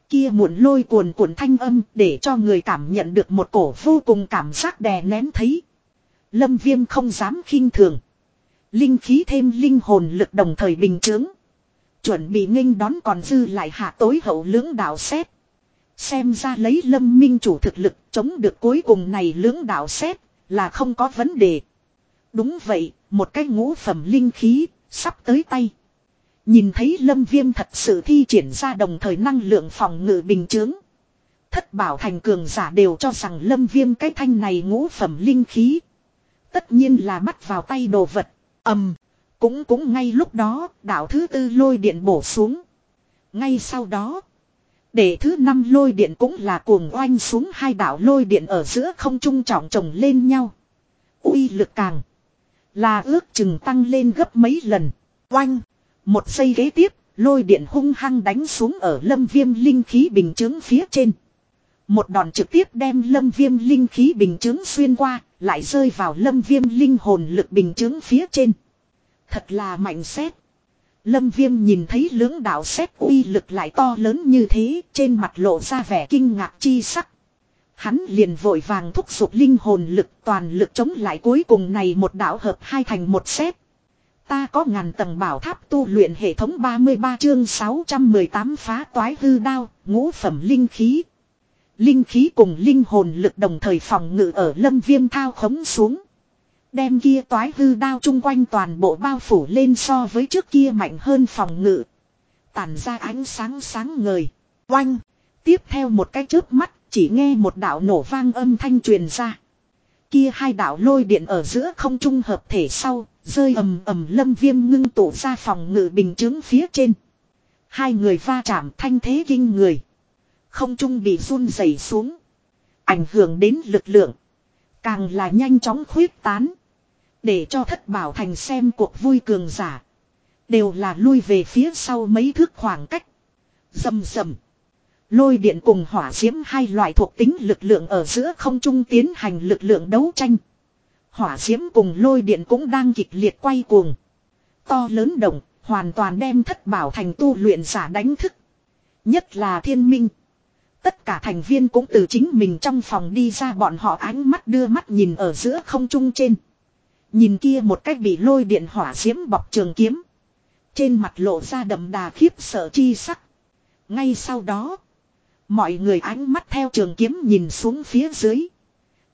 [SPEAKER 1] Kia muộn lôi cuồn cuộn thanh âm để cho người cảm nhận được một cổ vô cùng cảm giác đè nén thấy. Lâm viêm không dám khinh thường. Linh khí thêm linh hồn lực đồng thời bình chướng. Chuẩn bị nghênh đón còn dư lại hạ tối hậu lưỡng đạo xét. Xem ra lấy lâm minh chủ thực lực chống được cuối cùng này lưỡng đạo xét là không có vấn đề. Đúng vậy, một cái ngũ phẩm linh khí, sắp tới tay. Nhìn thấy lâm viêm thật sự thi triển ra đồng thời năng lượng phòng ngự bình chướng. Thất bảo thành cường giả đều cho rằng lâm viêm cái thanh này ngũ phẩm linh khí. Tất nhiên là bắt vào tay đồ vật. ầm Cũng cũng ngay lúc đó, đảo thứ tư lôi điện bổ xuống. Ngay sau đó, để thứ năm lôi điện cũng là cuồng oanh xuống hai đảo lôi điện ở giữa không trung trọng chồng lên nhau. uy lực càng là ước chừng tăng lên gấp mấy lần. Oanh. Một giây ghế tiếp, lôi điện hung hăng đánh xuống ở lâm viêm linh khí bình chứng phía trên. Một đòn trực tiếp đem lâm viêm linh khí bình chứng xuyên qua, lại rơi vào lâm viêm linh hồn lực bình chứng phía trên. Thật là mạnh xét. Lâm viêm nhìn thấy lưỡng đạo xét uy lực lại to lớn như thế, trên mặt lộ ra vẻ kinh ngạc chi sắc. Hắn liền vội vàng thúc giục linh hồn lực toàn lực chống lại cuối cùng này một đạo hợp hai thành một xếp Ta có ngàn tầng bảo tháp tu luyện hệ thống 33 chương 618 phá toái hư đao, ngũ phẩm linh khí. Linh khí cùng linh hồn lực đồng thời phòng ngự ở lâm viêm thao khống xuống. Đem kia toái hư đao chung quanh toàn bộ bao phủ lên so với trước kia mạnh hơn phòng ngự. Tản ra ánh sáng sáng ngời. Oanh. Tiếp theo một cái chớp mắt chỉ nghe một đạo nổ vang âm thanh truyền ra. Kia hai đạo lôi điện ở giữa không trung hợp thể sau, rơi ầm ầm lâm viêm ngưng tụ ra phòng ngự bình chứng phía trên. Hai người va chạm thanh thế kinh người. Không trung bị run rẩy xuống. Ảnh hưởng đến lực lượng. Càng là nhanh chóng khuyết tán. Để cho thất bảo thành xem cuộc vui cường giả. Đều là lui về phía sau mấy thước khoảng cách. Dầm dầm. Lôi điện cùng hỏa diễm hai loại thuộc tính lực lượng ở giữa không trung tiến hành lực lượng đấu tranh. Hỏa diễm cùng lôi điện cũng đang kịch liệt quay cuồng. To lớn động, hoàn toàn đem thất bảo thành tu luyện giả đánh thức. Nhất là thiên minh. Tất cả thành viên cũng từ chính mình trong phòng đi ra bọn họ ánh mắt đưa mắt nhìn ở giữa không trung trên. Nhìn kia một cách bị lôi điện hỏa diễm bọc trường kiếm. Trên mặt lộ ra đậm đà khiếp sợ chi sắc. Ngay sau đó. Mọi người ánh mắt theo trường kiếm nhìn xuống phía dưới.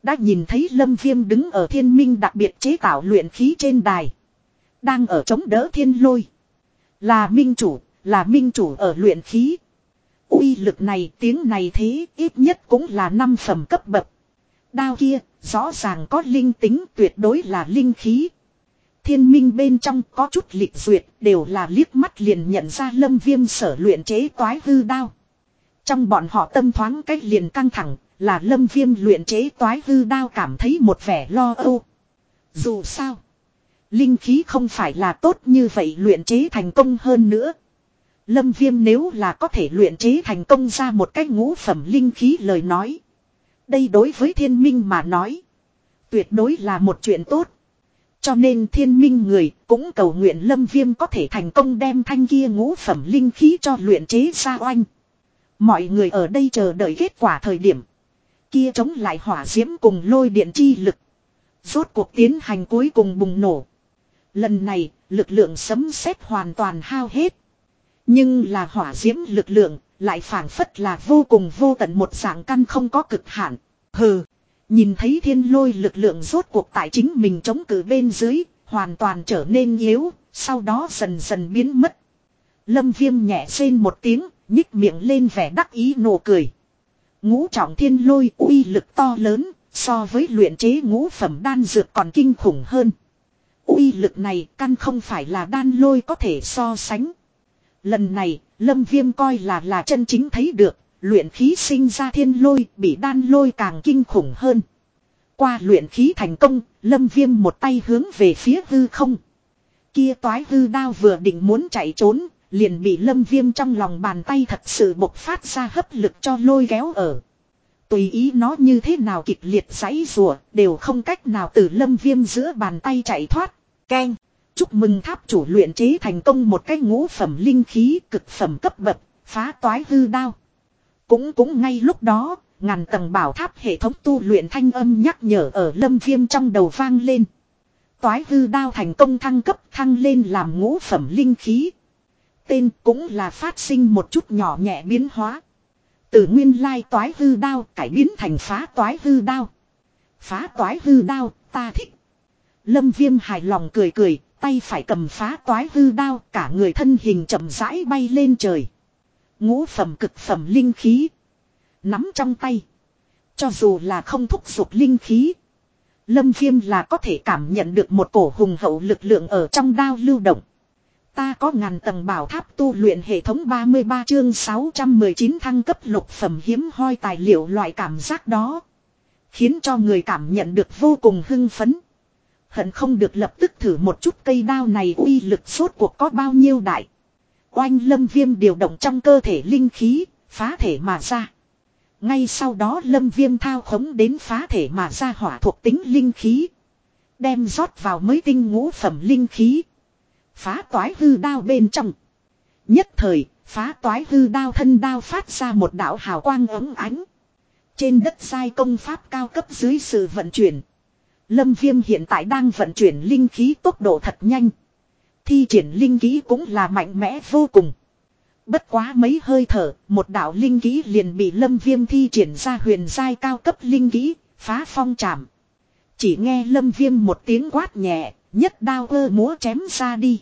[SPEAKER 1] Đã nhìn thấy Lâm Viêm đứng ở thiên minh đặc biệt chế tạo luyện khí trên đài. Đang ở chống đỡ thiên lôi. Là minh chủ, là minh chủ ở luyện khí. uy lực này tiếng này thế ít nhất cũng là năm phẩm cấp bậc. Đao kia, rõ ràng có linh tính tuyệt đối là linh khí. Thiên minh bên trong có chút lịch duyệt đều là liếc mắt liền nhận ra lâm viêm sở luyện chế toái hư đao. Trong bọn họ tâm thoáng cách liền căng thẳng, là lâm viêm luyện chế toái hư đao cảm thấy một vẻ lo âu. Dù sao, linh khí không phải là tốt như vậy luyện chế thành công hơn nữa. Lâm viêm nếu là có thể luyện chế thành công ra một cách ngũ phẩm linh khí lời nói. Đây đối với thiên minh mà nói. Tuyệt đối là một chuyện tốt. Cho nên thiên minh người cũng cầu nguyện lâm viêm có thể thành công đem thanh kia ngũ phẩm linh khí cho luyện chế ra oanh. Mọi người ở đây chờ đợi kết quả thời điểm. Kia chống lại hỏa diễm cùng lôi điện chi lực. Rốt cuộc tiến hành cuối cùng bùng nổ. Lần này, lực lượng sấm sét hoàn toàn hao hết. Nhưng là hỏa diễm lực lượng, lại phản phất là vô cùng vô tận một dạng căn không có cực hạn. Hừ, Nhìn thấy thiên lôi lực lượng rốt cuộc tại chính mình chống cử bên dưới, hoàn toàn trở nên yếu, sau đó dần dần biến mất. Lâm viêm nhẹ rên một tiếng, nhích miệng lên vẻ đắc ý nụ cười. Ngũ trọng thiên lôi uy lực to lớn, so với luyện chế ngũ phẩm đan dược còn kinh khủng hơn. uy lực này căn không phải là đan lôi có thể so sánh. Lần này, Lâm Viêm coi là là chân chính thấy được, luyện khí sinh ra thiên lôi bị đan lôi càng kinh khủng hơn. Qua luyện khí thành công, Lâm Viêm một tay hướng về phía hư không. Kia toái hư đao vừa định muốn chạy trốn, liền bị Lâm Viêm trong lòng bàn tay thật sự bộc phát ra hấp lực cho lôi kéo ở. Tùy ý nó như thế nào kịch liệt giấy rùa, đều không cách nào từ Lâm Viêm giữa bàn tay chạy thoát. Ken! Chúc mừng tháp chủ luyện chế thành công một cái ngũ phẩm linh khí cực phẩm cấp bậc, phá toái hư đao. Cũng cũng ngay lúc đó, ngàn tầng bảo tháp hệ thống tu luyện thanh âm nhắc nhở ở lâm viêm trong đầu vang lên. Toái hư đao thành công thăng cấp thăng lên làm ngũ phẩm linh khí. Tên cũng là phát sinh một chút nhỏ nhẹ biến hóa. Từ nguyên lai toái hư đao cải biến thành phá toái hư đao. Phá toái hư đao, ta thích. Lâm viêm hài lòng cười cười, tay phải cầm phá toái hư đao, cả người thân hình chậm rãi bay lên trời. Ngũ phẩm cực phẩm linh khí. Nắm trong tay. Cho dù là không thúc giục linh khí. Lâm viêm là có thể cảm nhận được một cổ hùng hậu lực lượng ở trong đao lưu động. Ta có ngàn tầng bảo tháp tu luyện hệ thống 33 chương 619 thăng cấp lục phẩm hiếm hoi tài liệu loại cảm giác đó. Khiến cho người cảm nhận được vô cùng hưng phấn. Hận không được lập tức thử một chút cây đao này uy lực suốt cuộc có bao nhiêu đại. Oanh lâm viêm điều động trong cơ thể linh khí, phá thể mà ra. Ngay sau đó lâm viêm thao khống đến phá thể mà ra hỏa thuộc tính linh khí. Đem rót vào mới tinh ngũ phẩm linh khí. Phá toái hư đao bên trong. Nhất thời, phá toái hư đao thân đao phát ra một đạo hào quang ấm ánh. Trên đất sai công pháp cao cấp dưới sự vận chuyển. Lâm viêm hiện tại đang vận chuyển linh khí tốc độ thật nhanh. Thi triển linh khí cũng là mạnh mẽ vô cùng. Bất quá mấy hơi thở, một đạo linh khí liền bị lâm viêm thi triển ra huyền giai cao cấp linh khí, phá phong trảm. Chỉ nghe lâm viêm một tiếng quát nhẹ, nhất đao ơ múa chém ra đi.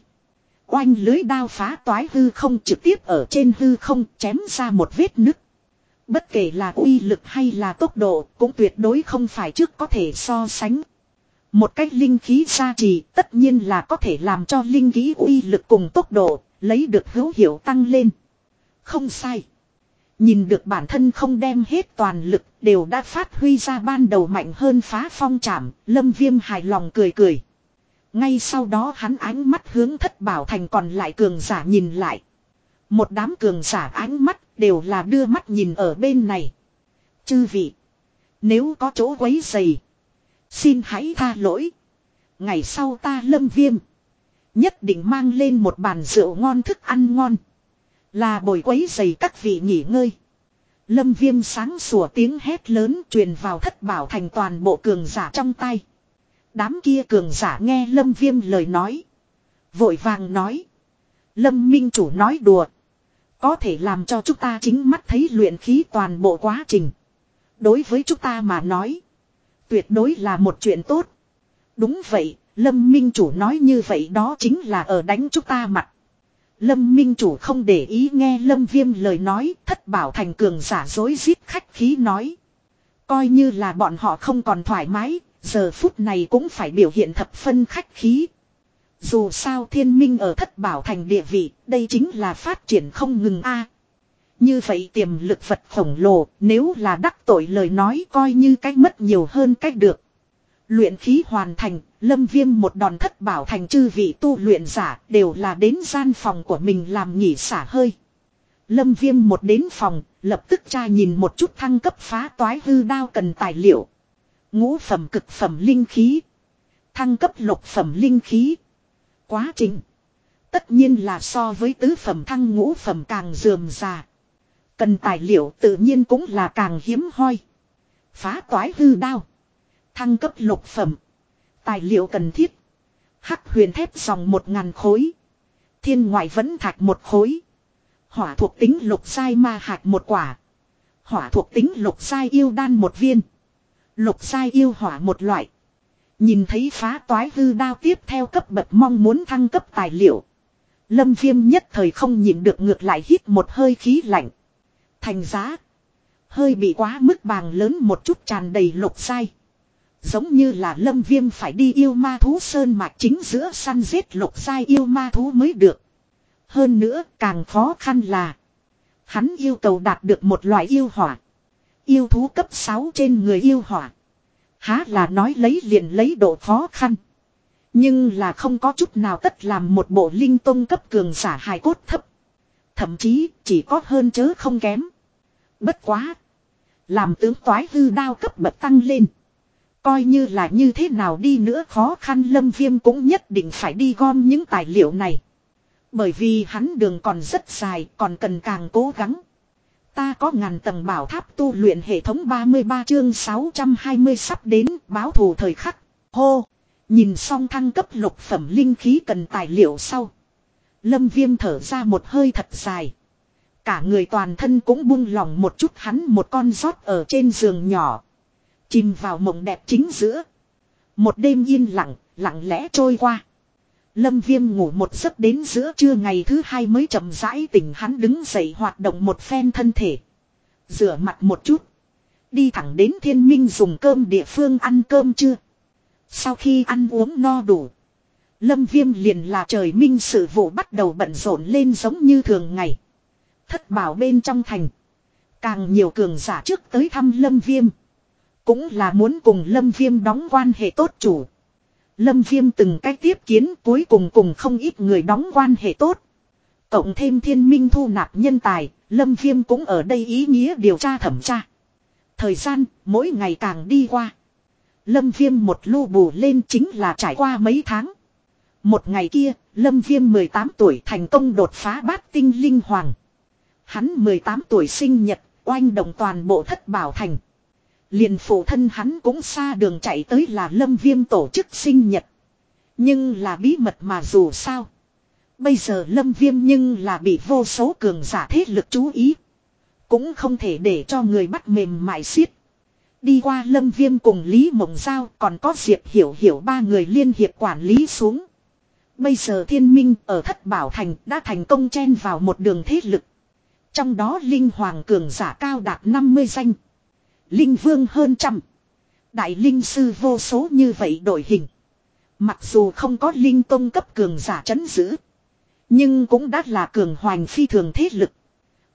[SPEAKER 1] Oanh lưới đao phá toái hư không trực tiếp ở trên hư không chém ra một vết nứt. Bất kể là uy lực hay là tốc độ cũng tuyệt đối không phải trước có thể so sánh. Một cách linh khí gia trì tất nhiên là có thể làm cho linh khí uy lực cùng tốc độ lấy được hữu hiệu tăng lên. Không sai. Nhìn được bản thân không đem hết toàn lực đều đã phát huy ra ban đầu mạnh hơn phá phong trảm, lâm viêm hài lòng cười cười. Ngay sau đó hắn ánh mắt hướng thất bảo thành còn lại cường giả nhìn lại. Một đám cường giả ánh mắt đều là đưa mắt nhìn ở bên này. Chư vị. Nếu có chỗ quấy dày. Xin hãy tha lỗi. Ngày sau ta lâm viêm. Nhất định mang lên một bàn rượu ngon thức ăn ngon. Là bồi quấy dày các vị nghỉ ngơi. Lâm viêm sáng sủa tiếng hét lớn truyền vào thất bảo thành toàn bộ cường giả trong tay. Đám kia cường giả nghe lâm viêm lời nói. Vội vàng nói. Lâm minh chủ nói đùa. Có thể làm cho chúng ta chính mắt thấy luyện khí toàn bộ quá trình. Đối với chúng ta mà nói. Tuyệt đối là một chuyện tốt. Đúng vậy, Lâm Minh Chủ nói như vậy đó chính là ở đánh chúng ta mặt. Lâm Minh Chủ không để ý nghe Lâm Viêm lời nói, thất bảo thành cường giả dối giết khách khí nói. Coi như là bọn họ không còn thoải mái, giờ phút này cũng phải biểu hiện thập phân khách khí. Dù sao thiên minh ở thất bảo thành địa vị, đây chính là phát triển không ngừng a Như vậy tiềm lực vật khổng lồ, nếu là đắc tội lời nói coi như cách mất nhiều hơn cách được. Luyện khí hoàn thành, lâm viêm một đòn thất bảo thành chư vị tu luyện giả đều là đến gian phòng của mình làm nghỉ xả hơi. Lâm viêm một đến phòng, lập tức tra nhìn một chút thăng cấp phá toái hư đao cần tài liệu. Ngũ phẩm cực phẩm linh khí. Thăng cấp lục phẩm linh khí. Quá trình. Tất nhiên là so với tứ phẩm thăng ngũ phẩm càng dườm già. Cần tài liệu tự nhiên cũng là càng hiếm hoi. Phá toái hư đao. Thăng cấp lục phẩm. Tài liệu cần thiết. Hắc huyền thép dòng một ngàn khối. Thiên ngoại vẫn thạch một khối. Hỏa thuộc tính lục sai ma hạt một quả. Hỏa thuộc tính lục sai yêu đan một viên. Lục Sai yêu hỏa một loại. Nhìn thấy phá toái hư đao tiếp theo cấp bậc mong muốn thăng cấp tài liệu. Lâm viêm nhất thời không nhịn được ngược lại hít một hơi khí lạnh. Thành giá. Hơi bị quá mức bàng lớn một chút tràn đầy lục sai. Giống như là lâm viêm phải đi yêu ma thú sơn mạch chính giữa săn giết lục sai yêu ma thú mới được. Hơn nữa, càng khó khăn là. Hắn yêu cầu đạt được một loại yêu hỏa. Yêu thú cấp 6 trên người yêu hỏa. Há là nói lấy liền lấy độ khó khăn. Nhưng là không có chút nào tất làm một bộ linh tông cấp cường giả hài cốt thấp. Thậm chí chỉ có hơn chớ không kém. Bất quá. Làm tướng toái hư đao cấp bậc tăng lên. Coi như là như thế nào đi nữa khó khăn lâm viêm cũng nhất định phải đi gom những tài liệu này. Bởi vì hắn đường còn rất dài, còn cần càng cố gắng. Ta có ngàn tầng bảo tháp tu luyện hệ thống 33 chương 620 sắp đến báo thù thời khắc. Hô! Nhìn xong thăng cấp lục phẩm linh khí cần tài liệu sau. Lâm viêm thở ra một hơi thật dài. Cả người toàn thân cũng buông lỏng một chút hắn một con rót ở trên giường nhỏ. Chìm vào mộng đẹp chính giữa. Một đêm yên lặng, lặng lẽ trôi qua. Lâm viêm ngủ một giấc đến giữa trưa ngày thứ hai mới chậm rãi tỉnh hắn đứng dậy hoạt động một phen thân thể. Rửa mặt một chút. Đi thẳng đến thiên minh dùng cơm địa phương ăn cơm chưa. Sau khi ăn uống no đủ. Lâm viêm liền là trời minh sự vụ bắt đầu bận rộn lên giống như thường ngày. Thất bảo bên trong thành. Càng nhiều cường giả trước tới thăm lâm viêm. Cũng là muốn cùng lâm viêm đóng quan hệ tốt chủ. Lâm Viêm từng cách tiếp kiến cuối cùng cùng không ít người đóng quan hệ tốt. Cộng thêm thiên minh thu nạp nhân tài, Lâm Viêm cũng ở đây ý nghĩa điều tra thẩm tra. Thời gian, mỗi ngày càng đi qua. Lâm Viêm một lô bù lên chính là trải qua mấy tháng. Một ngày kia, Lâm Viêm 18 tuổi thành công đột phá bát tinh linh hoàng. Hắn 18 tuổi sinh nhật, oanh động toàn bộ thất bảo thành. Liền phụ thân hắn cũng xa đường chạy tới là lâm viêm tổ chức sinh nhật. Nhưng là bí mật mà dù sao. Bây giờ lâm viêm nhưng là bị vô số cường giả thế lực chú ý. Cũng không thể để cho người bắt mềm mại xiết. Đi qua lâm viêm cùng Lý Mộng Giao còn có Diệp Hiểu Hiểu ba người liên hiệp quản lý xuống. Bây giờ thiên minh ở thất bảo thành đã thành công chen vào một đường thế lực. Trong đó linh hoàng cường giả cao đạt 50 danh. Linh vương hơn trăm. Đại linh sư vô số như vậy đổi hình. Mặc dù không có linh tông cấp cường giả chấn giữ. Nhưng cũng đã là cường hoành phi thường thế lực.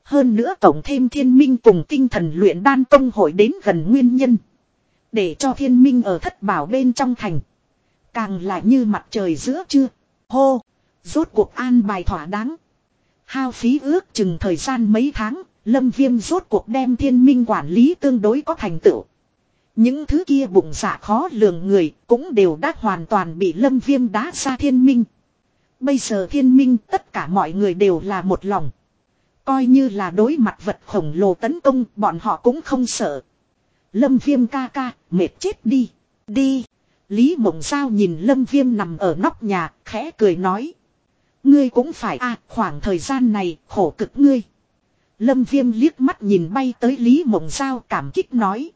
[SPEAKER 1] Hơn nữa tổng thêm thiên minh cùng tinh thần luyện đan công hội đến gần nguyên nhân. Để cho thiên minh ở thất bảo bên trong thành. Càng là như mặt trời giữa trưa. Hô! Rốt cuộc an bài thỏa đáng. Hao phí ước chừng thời gian mấy tháng Lâm Viêm rốt cuộc đem thiên minh quản lý tương đối có thành tựu. Những thứ kia bụng dạ khó lường người cũng đều đã hoàn toàn bị Lâm Viêm đá ra thiên minh. Bây giờ thiên minh tất cả mọi người đều là một lòng. Coi như là đối mặt vật khổng lồ tấn công bọn họ cũng không sợ. Lâm Viêm ca ca, mệt chết đi. Đi. Lý Mộng Giao nhìn Lâm Viêm nằm ở nóc nhà, khẽ cười nói. Ngươi cũng phải à, khoảng thời gian này, khổ cực ngươi. Lâm Viêm liếc mắt nhìn bay tới Lý Mộng Giao cảm kích nói.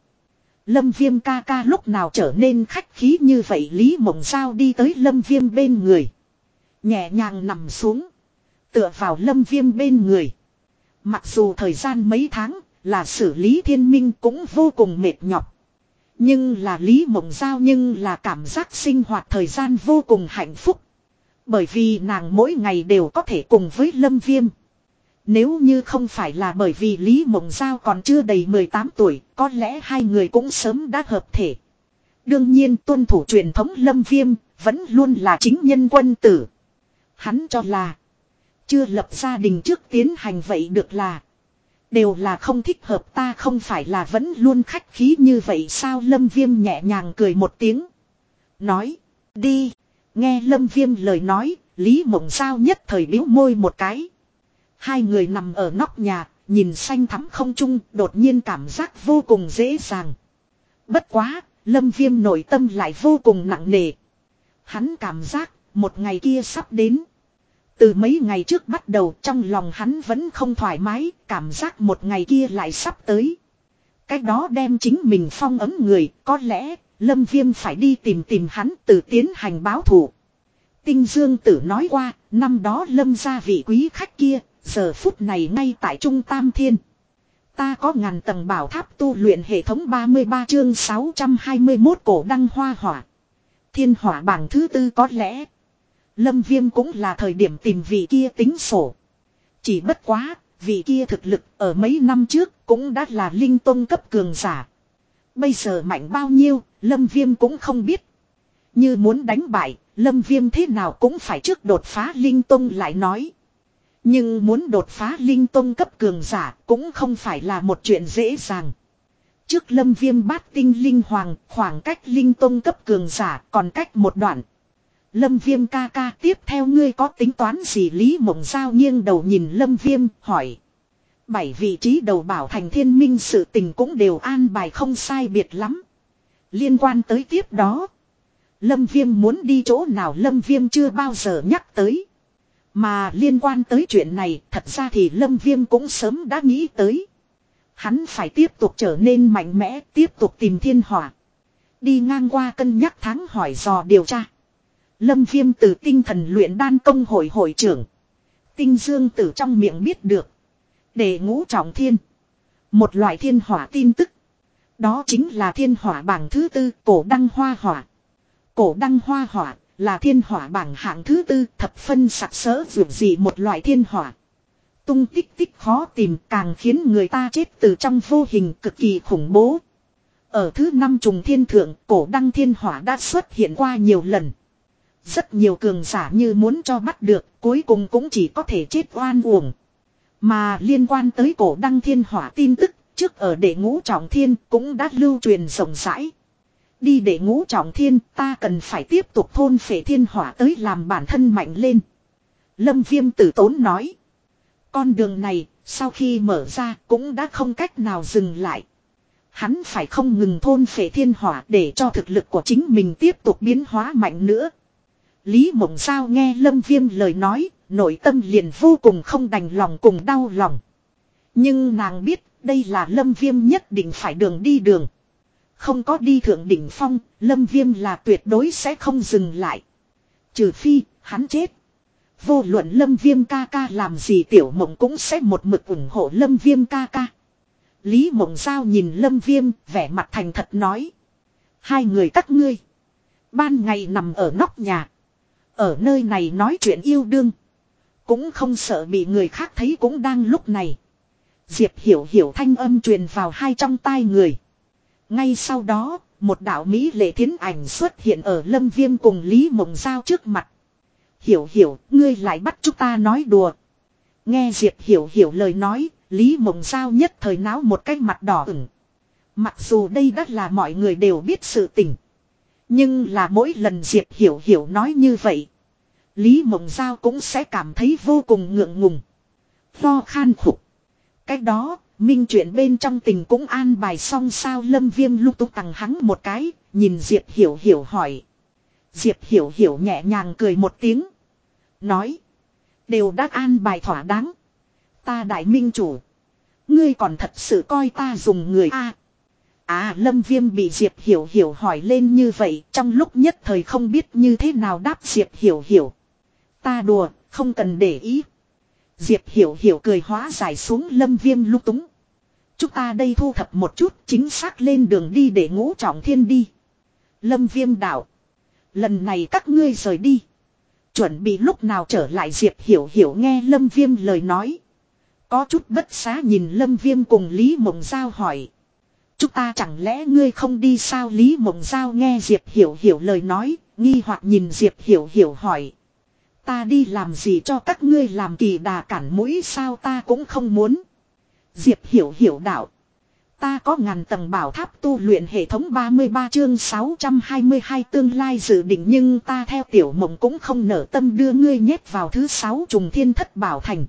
[SPEAKER 1] Lâm Viêm ca ca lúc nào trở nên khách khí như vậy Lý Mộng Giao đi tới Lâm Viêm bên người. Nhẹ nhàng nằm xuống. Tựa vào Lâm Viêm bên người. Mặc dù thời gian mấy tháng, là xử lý thiên minh cũng vô cùng mệt nhọc. Nhưng là Lý Mộng Giao nhưng là cảm giác sinh hoạt thời gian vô cùng hạnh phúc. Bởi vì nàng mỗi ngày đều có thể cùng với Lâm Viêm. Nếu như không phải là bởi vì Lý Mộng Giao còn chưa đầy 18 tuổi, có lẽ hai người cũng sớm đã hợp thể. Đương nhiên tuân thủ truyền thống lâm viêm, vẫn luôn là chính nhân quân tử. Hắn cho là, chưa lập gia đình trước tiến hành vậy được là, đều là không thích hợp ta không phải là vẫn luôn khách khí như vậy sao lâm viêm nhẹ nhàng cười một tiếng. Nói, đi, nghe lâm viêm lời nói, Lý Mộng Giao nhất thời biếu môi một cái. Hai người nằm ở nóc nhà, nhìn xanh thắm không trung, đột nhiên cảm giác vô cùng dễ dàng. Bất quá, lâm viêm nội tâm lại vô cùng nặng nề. Hắn cảm giác, một ngày kia sắp đến. Từ mấy ngày trước bắt đầu trong lòng hắn vẫn không thoải mái, cảm giác một ngày kia lại sắp tới. Cách đó đem chính mình phong ấm người, có lẽ, Lâm Viêm phải đi tìm tìm hắn từ tiến hành báo thủ. Tinh Dương Tử nói qua, năm đó Lâm gia vị quý khách kia, giờ phút này ngay tại Trung Tam Thiên. Ta có ngàn tầng bảo tháp tu luyện hệ thống 33 chương 621 cổ đăng hoa hỏa. Thiên hỏa bảng thứ tư có lẽ. Lâm Viêm cũng là thời điểm tìm vị kia tính sổ. Chỉ bất quá, vị kia thực lực ở mấy năm trước cũng đã là linh tôn cấp cường giả. Bây giờ mạnh bao nhiêu, Lâm Viêm cũng không biết. Như muốn đánh bại, Lâm Viêm thế nào cũng phải trước đột phá linh tôn lại nói. Nhưng muốn đột phá linh tông cấp cường giả cũng không phải là một chuyện dễ dàng. Trước lâm viêm bát tinh linh hoàng, khoảng cách linh tông cấp cường giả còn cách một đoạn. Lâm viêm ca ca tiếp theo ngươi có tính toán gì Lý Mộng Giao nghiêng đầu nhìn lâm viêm, hỏi. Bảy vị trí đầu bảo thành thiên minh sự tình cũng đều an bài không sai biệt lắm. Liên quan tới tiếp đó. Lâm viêm muốn đi chỗ nào lâm viêm chưa bao giờ nhắc tới. Mà liên quan tới chuyện này, thật ra thì lâm viêm cũng sớm đã nghĩ tới. Hắn phải tiếp tục trở nên mạnh mẽ, tiếp tục tìm thiên hỏa. Đi ngang qua cân nhắc tháng hỏi dò điều tra. Lâm viêm từ tinh thần luyện đan công hội hội trưởng. Tinh dương từ trong miệng biết được. Để ngũ trọng thiên. Một loại thiên hỏa tin tức. Đó chính là thiên hỏa bảng thứ tư, cổ đăng hoa hỏa. Cổ đăng hoa hỏa là thiên hỏa bảng hạng thứ tư, thập phân sặc sỡ vượt gì một loại thiên hỏa. Tung tích tích khó tìm, càng khiến người ta chết từ trong vô hình cực kỳ khủng bố. Ở thứ năm trùng thiên thượng, cổ đăng thiên hỏa đã xuất hiện qua nhiều lần. Rất nhiều cường giả như muốn cho bắt được, cuối cùng cũng chỉ có thể chết oan uổng. Mà liên quan tới cổ đăng thiên hỏa tin tức, trước ở đệ ngũ trọng thiên cũng đã lưu truyền rộng rãi. Đi để ngũ trọng thiên ta cần phải tiếp tục thôn phệ thiên hỏa tới làm bản thân mạnh lên. Lâm viêm tử tốn nói. Con đường này sau khi mở ra cũng đã không cách nào dừng lại. Hắn phải không ngừng thôn phệ thiên hỏa để cho thực lực của chính mình tiếp tục biến hóa mạnh nữa. Lý mộng sao nghe lâm viêm lời nói, nội tâm liền vô cùng không đành lòng cùng đau lòng. Nhưng nàng biết đây là lâm viêm nhất định phải đường đi đường. Không có đi thượng đỉnh phong, lâm viêm là tuyệt đối sẽ không dừng lại. Trừ phi, hắn chết. Vô luận lâm viêm ca ca làm gì tiểu mộng cũng sẽ một mực ủng hộ lâm viêm ca ca. Lý mộng giao nhìn lâm viêm, vẻ mặt thành thật nói. Hai người các ngươi. Ban ngày nằm ở nóc nhà. Ở nơi này nói chuyện yêu đương. Cũng không sợ bị người khác thấy cũng đang lúc này. Diệp hiểu hiểu thanh âm truyền vào hai trong tai người. Ngay sau đó, một đạo Mỹ lệ thiến ảnh xuất hiện ở lâm viêm cùng Lý Mộng Giao trước mặt. Hiểu hiểu, ngươi lại bắt chúng ta nói đùa. Nghe Diệp hiểu hiểu lời nói, Lý Mộng Giao nhất thời náo một cái mặt đỏ ửng. Mặc dù đây đất là mọi người đều biết sự tình. Nhưng là mỗi lần Diệp hiểu hiểu nói như vậy. Lý Mộng Giao cũng sẽ cảm thấy vô cùng ngượng ngùng. Lo khan khủng. Cách đó, Minh chuyện bên trong tình cũng an bài xong sao lâm viêm lúc túc tặng hắn một cái, nhìn Diệp Hiểu Hiểu hỏi. Diệp Hiểu Hiểu nhẹ nhàng cười một tiếng. Nói. Đều đã an bài thỏa đáng. Ta đại minh chủ. Ngươi còn thật sự coi ta dùng người A. À lâm viêm bị Diệp Hiểu Hiểu hỏi lên như vậy trong lúc nhất thời không biết như thế nào đáp Diệp Hiểu Hiểu. Ta đùa, không cần để ý. Diệp Hiểu Hiểu cười hóa giải xuống lâm viêm lúc túng. Chúng ta đây thu thập một chút chính xác lên đường đi để ngũ trọng thiên đi. Lâm viêm đạo. Lần này các ngươi rời đi. Chuẩn bị lúc nào trở lại Diệp Hiểu Hiểu nghe Lâm Viêm lời nói. Có chút bất xá nhìn Lâm Viêm cùng Lý Mộng Giao hỏi. Chúng ta chẳng lẽ ngươi không đi sao Lý Mộng Giao nghe Diệp Hiểu Hiểu lời nói, nghi hoặc nhìn Diệp Hiểu Hiểu hỏi. Ta đi làm gì cho các ngươi làm kỳ đà cản mũi sao ta cũng không muốn. Diệp hiểu hiểu đạo. Ta có ngàn tầng bảo tháp tu luyện hệ thống 33 chương 622 tương lai dự định nhưng ta theo tiểu mộng cũng không nở tâm đưa ngươi nhét vào thứ sáu trùng thiên thất bảo thành.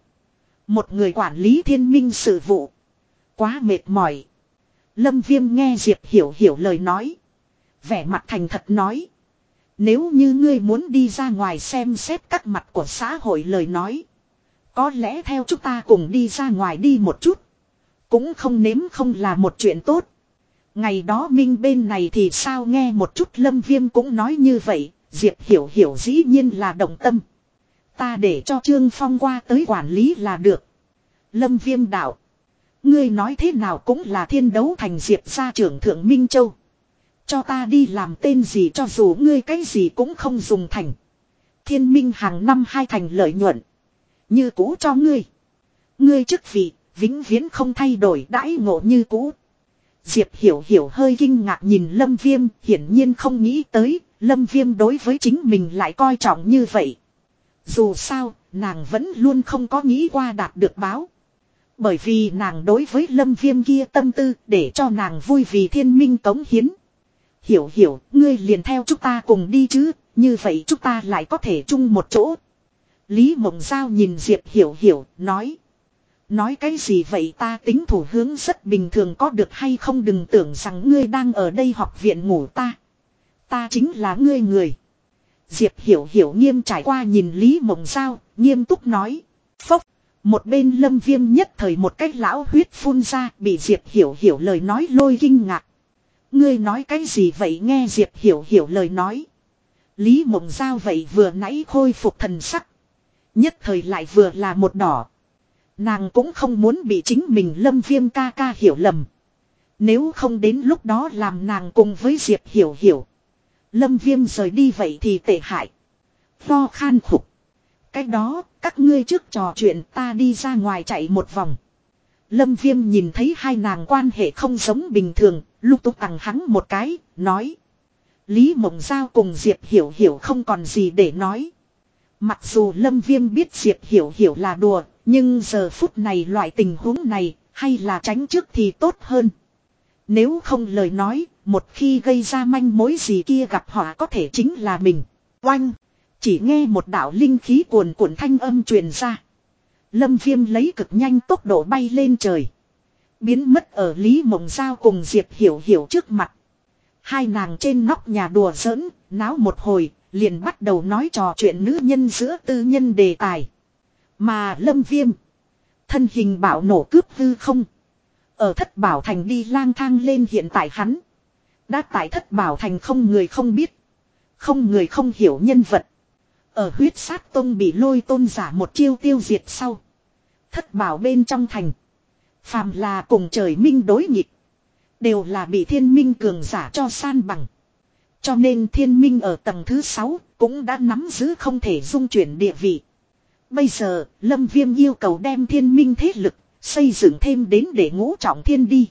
[SPEAKER 1] Một người quản lý thiên minh sự vụ. Quá mệt mỏi. Lâm viêm nghe Diệp hiểu hiểu lời nói. Vẻ mặt thành thật nói. Nếu như ngươi muốn đi ra ngoài xem xét các mặt của xã hội lời nói. Có lẽ theo chúng ta cùng đi ra ngoài đi một chút. Cũng không nếm không là một chuyện tốt. Ngày đó Minh bên này thì sao nghe một chút Lâm Viêm cũng nói như vậy, Diệp Hiểu Hiểu dĩ nhiên là động tâm. Ta để cho Trương Phong qua tới quản lý là được. Lâm Viêm đạo. Ngươi nói thế nào cũng là thiên đấu thành Diệp gia trưởng thượng Minh Châu. Cho ta đi làm tên gì cho dù ngươi cái gì cũng không dùng thành. Thiên minh hàng năm hai thành lợi nhuận. Như cũ cho ngươi. Ngươi chức vị, vĩnh viễn không thay đổi đãi ngộ như cũ. Diệp hiểu hiểu hơi kinh ngạc nhìn Lâm Viêm, hiển nhiên không nghĩ tới, Lâm Viêm đối với chính mình lại coi trọng như vậy. Dù sao, nàng vẫn luôn không có nghĩ qua đạt được báo. Bởi vì nàng đối với Lâm Viêm kia tâm tư để cho nàng vui vì thiên minh cống hiến. Hiểu hiểu, ngươi liền theo chúng ta cùng đi chứ, như vậy chúng ta lại có thể chung một chỗ. Lý Mộng Giao nhìn Diệp hiểu hiểu, nói. Nói cái gì vậy ta tính thủ hướng rất bình thường có được hay không đừng tưởng rằng ngươi đang ở đây học viện ngủ ta. Ta chính là ngươi người. Diệp hiểu hiểu nghiêm trải qua nhìn Lý Mộng Giao, nghiêm túc nói. Phốc, một bên lâm viêm nhất thời một cách lão huyết phun ra bị Diệp hiểu hiểu lời nói lôi kinh ngạc. Ngươi nói cái gì vậy nghe Diệp hiểu hiểu lời nói. Lý Mộng Giao vậy vừa nãy khôi phục thần sắc. Nhất thời lại vừa là một đỏ. Nàng cũng không muốn bị chính mình lâm viêm ca ca hiểu lầm. Nếu không đến lúc đó làm nàng cùng với Diệp hiểu hiểu. Lâm viêm rời đi vậy thì tệ hại. Lo khan khục. Cách đó, các ngươi trước trò chuyện ta đi ra ngoài chạy một vòng. Lâm viêm nhìn thấy hai nàng quan hệ không giống bình thường, lúc túc tặng hắn một cái, nói. Lý Mộng Giao cùng Diệp Hiểu Hiểu không còn gì để nói. Mặc dù Lâm Viêm biết Diệp Hiểu Hiểu là đùa, nhưng giờ phút này loại tình huống này, hay là tránh trước thì tốt hơn. Nếu không lời nói, một khi gây ra manh mối gì kia gặp họ có thể chính là mình. Oanh! Chỉ nghe một đạo linh khí cuồn cuộn thanh âm truyền ra. Lâm Viêm lấy cực nhanh tốc độ bay lên trời. Biến mất ở Lý Mộng Giao cùng Diệp Hiểu Hiểu trước mặt. Hai nàng trên nóc nhà đùa giỡn, náo một hồi, liền bắt đầu nói trò chuyện nữ nhân giữa tư nhân đề tài. Mà Lâm Viêm, thân hình bảo nổ cướp hư không. Ở thất bảo thành đi lang thang lên hiện tại hắn. Đã tại thất bảo thành không người không biết. Không người không hiểu nhân vật. Ở huyết sát tông bị lôi tôn giả một chiêu tiêu diệt sau. Thất bảo bên trong thành. Phàm là cùng trời minh đối nghịch. Đều là bị thiên minh cường giả cho san bằng. Cho nên thiên minh ở tầng thứ 6 cũng đã nắm giữ không thể dung chuyển địa vị. Bây giờ, Lâm Viêm yêu cầu đem thiên minh thế lực, xây dựng thêm đến để ngũ trọng thiên đi.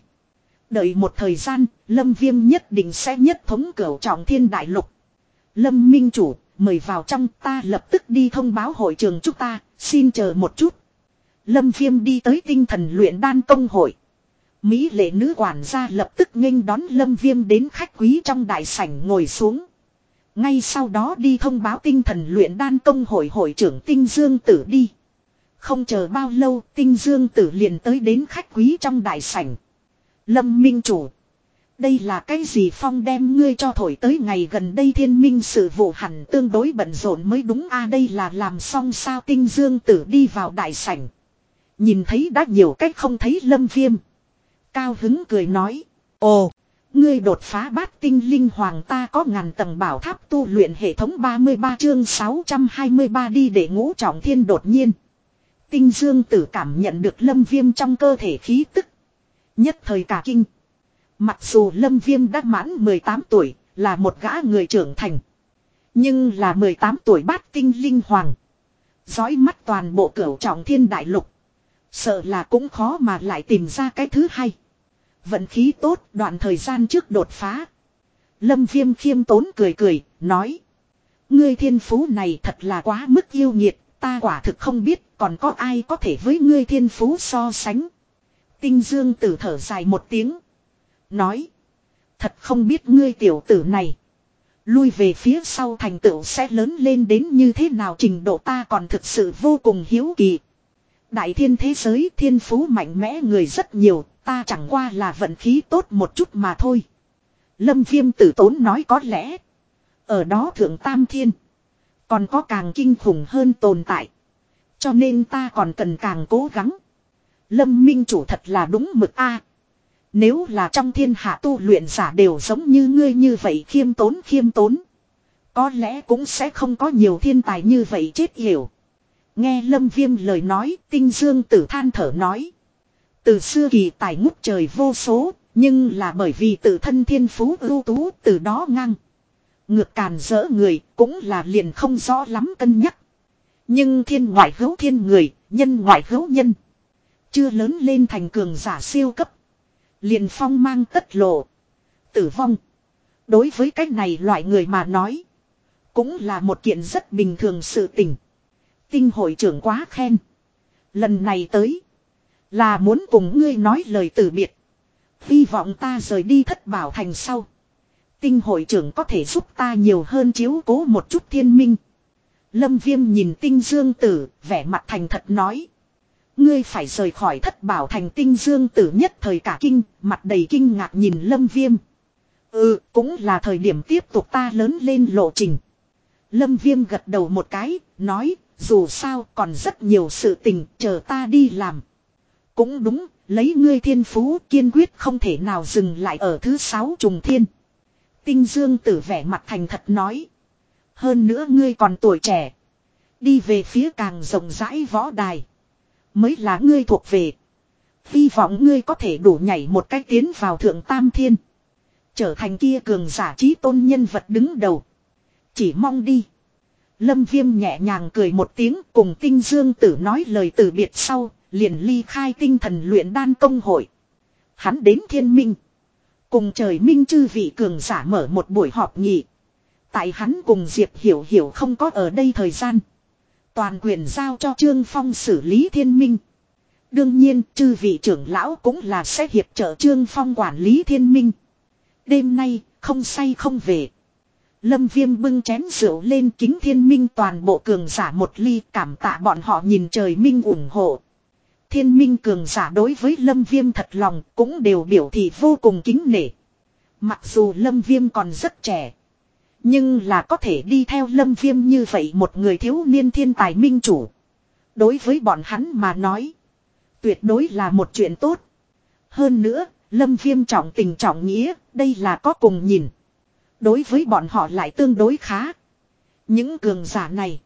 [SPEAKER 1] Đợi một thời gian, Lâm Viêm nhất định sẽ nhất thống cửu trọng thiên đại lục. Lâm Minh Chủ, mời vào trong ta lập tức đi thông báo hội trường chúng ta, xin chờ một chút. Lâm Viêm đi tới tinh thần luyện đan công hội. Mỹ lệ nữ quản gia lập tức nghênh đón Lâm Viêm đến khách quý trong đại sảnh ngồi xuống. Ngay sau đó đi thông báo tinh thần luyện đan công hội hội trưởng Tinh Dương Tử đi. Không chờ bao lâu Tinh Dương Tử liền tới đến khách quý trong đại sảnh. Lâm Minh Chủ. Đây là cái gì phong đem ngươi cho thổi tới ngày gần đây thiên minh sự vụ hẳn tương đối bận rộn mới đúng a đây là làm xong sao Tinh Dương Tử đi vào đại sảnh. Nhìn thấy đã nhiều cách không thấy Lâm Viêm. Cao hứng cười nói. Ồ, ngươi đột phá bát tinh linh hoàng ta có ngàn tầng bảo tháp tu luyện hệ thống 33 chương 623 đi để ngũ trọng thiên đột nhiên. Tinh dương tử cảm nhận được lâm viêm trong cơ thể khí tức. Nhất thời cả kinh. Mặc dù lâm viêm đã mãn 18 tuổi, là một gã người trưởng thành. Nhưng là 18 tuổi bát tinh linh hoàng. Dõi mắt toàn bộ cửu trọng thiên đại lục. Sợ là cũng khó mà lại tìm ra cái thứ hay. Vận khí tốt đoạn thời gian trước đột phá. Lâm viêm khiêm tốn cười cười, nói. Ngươi thiên phú này thật là quá mức yêu nhiệt ta quả thực không biết còn có ai có thể với ngươi thiên phú so sánh. Tinh dương tử thở dài một tiếng. Nói. Thật không biết ngươi tiểu tử này. Lui về phía sau thành tựu sẽ lớn lên đến như thế nào trình độ ta còn thực sự vô cùng hiếu kỳ. Đại thiên thế giới thiên phú mạnh mẽ người rất nhiều, ta chẳng qua là vận khí tốt một chút mà thôi. Lâm viêm tử tốn nói có lẽ. Ở đó thượng tam thiên. Còn có càng kinh khủng hơn tồn tại. Cho nên ta còn cần càng cố gắng. Lâm minh chủ thật là đúng mực A. Nếu là trong thiên hạ tu luyện giả đều giống như ngươi như vậy khiêm tốn khiêm tốn. Có lẽ cũng sẽ không có nhiều thiên tài như vậy chết hiểu. Nghe lâm viêm lời nói, tinh dương tử than thở nói. Từ xưa kỳ tài ngút trời vô số, nhưng là bởi vì tự thân thiên phú ưu tú từ đó ngang. Ngược càn dỡ người cũng là liền không rõ lắm cân nhắc. Nhưng thiên ngoại hữu thiên người, nhân ngoại hữu nhân. Chưa lớn lên thành cường giả siêu cấp. Liền phong mang tất lộ. Tử vong. Đối với cách này loại người mà nói. Cũng là một kiện rất bình thường sự tình. Tinh hội trưởng quá khen. Lần này tới. Là muốn cùng ngươi nói lời từ biệt. Hy vọng ta rời đi thất bảo thành sau. Tinh hội trưởng có thể giúp ta nhiều hơn chiếu cố một chút thiên minh. Lâm viêm nhìn tinh dương tử, vẻ mặt thành thật nói. Ngươi phải rời khỏi thất bảo thành tinh dương tử nhất thời cả kinh, mặt đầy kinh ngạc nhìn lâm viêm. Ừ, cũng là thời điểm tiếp tục ta lớn lên lộ trình. Lâm viêm gật đầu một cái, nói, dù sao còn rất nhiều sự tình, chờ ta đi làm. Cũng đúng, lấy ngươi thiên phú kiên quyết không thể nào dừng lại ở thứ sáu trùng thiên. Tinh dương tử vẻ mặt thành thật nói. Hơn nữa ngươi còn tuổi trẻ. Đi về phía càng rộng rãi võ đài. Mới là ngươi thuộc về. Hy vọng ngươi có thể đủ nhảy một cách tiến vào thượng tam thiên. Trở thành kia cường giả trí tôn nhân vật đứng đầu. Chỉ mong đi. Lâm viêm nhẹ nhàng cười một tiếng cùng tinh dương tử nói lời từ biệt sau, liền ly khai tinh thần luyện đan công hội. Hắn đến thiên minh. Cùng trời minh chư vị cường giả mở một buổi họp nghị. Tại hắn cùng Diệp Hiểu Hiểu không có ở đây thời gian. Toàn quyền giao cho Trương Phong xử lý thiên minh. Đương nhiên, chư vị trưởng lão cũng là sẽ hiệp trợ Trương Phong quản lý thiên minh. Đêm nay, không say không về. Lâm Viêm bưng chén rượu lên kính thiên minh toàn bộ cường giả một ly cảm tạ bọn họ nhìn trời minh ủng hộ. Thiên minh cường giả đối với Lâm Viêm thật lòng cũng đều biểu thị vô cùng kính nể. Mặc dù Lâm Viêm còn rất trẻ. Nhưng là có thể đi theo Lâm Viêm như vậy một người thiếu niên thiên tài minh chủ. Đối với bọn hắn mà nói. Tuyệt đối là một chuyện tốt. Hơn nữa, Lâm Viêm trọng tình trọng nghĩa, đây là có cùng nhìn. Đối với bọn họ lại tương đối khá. Những cường giả này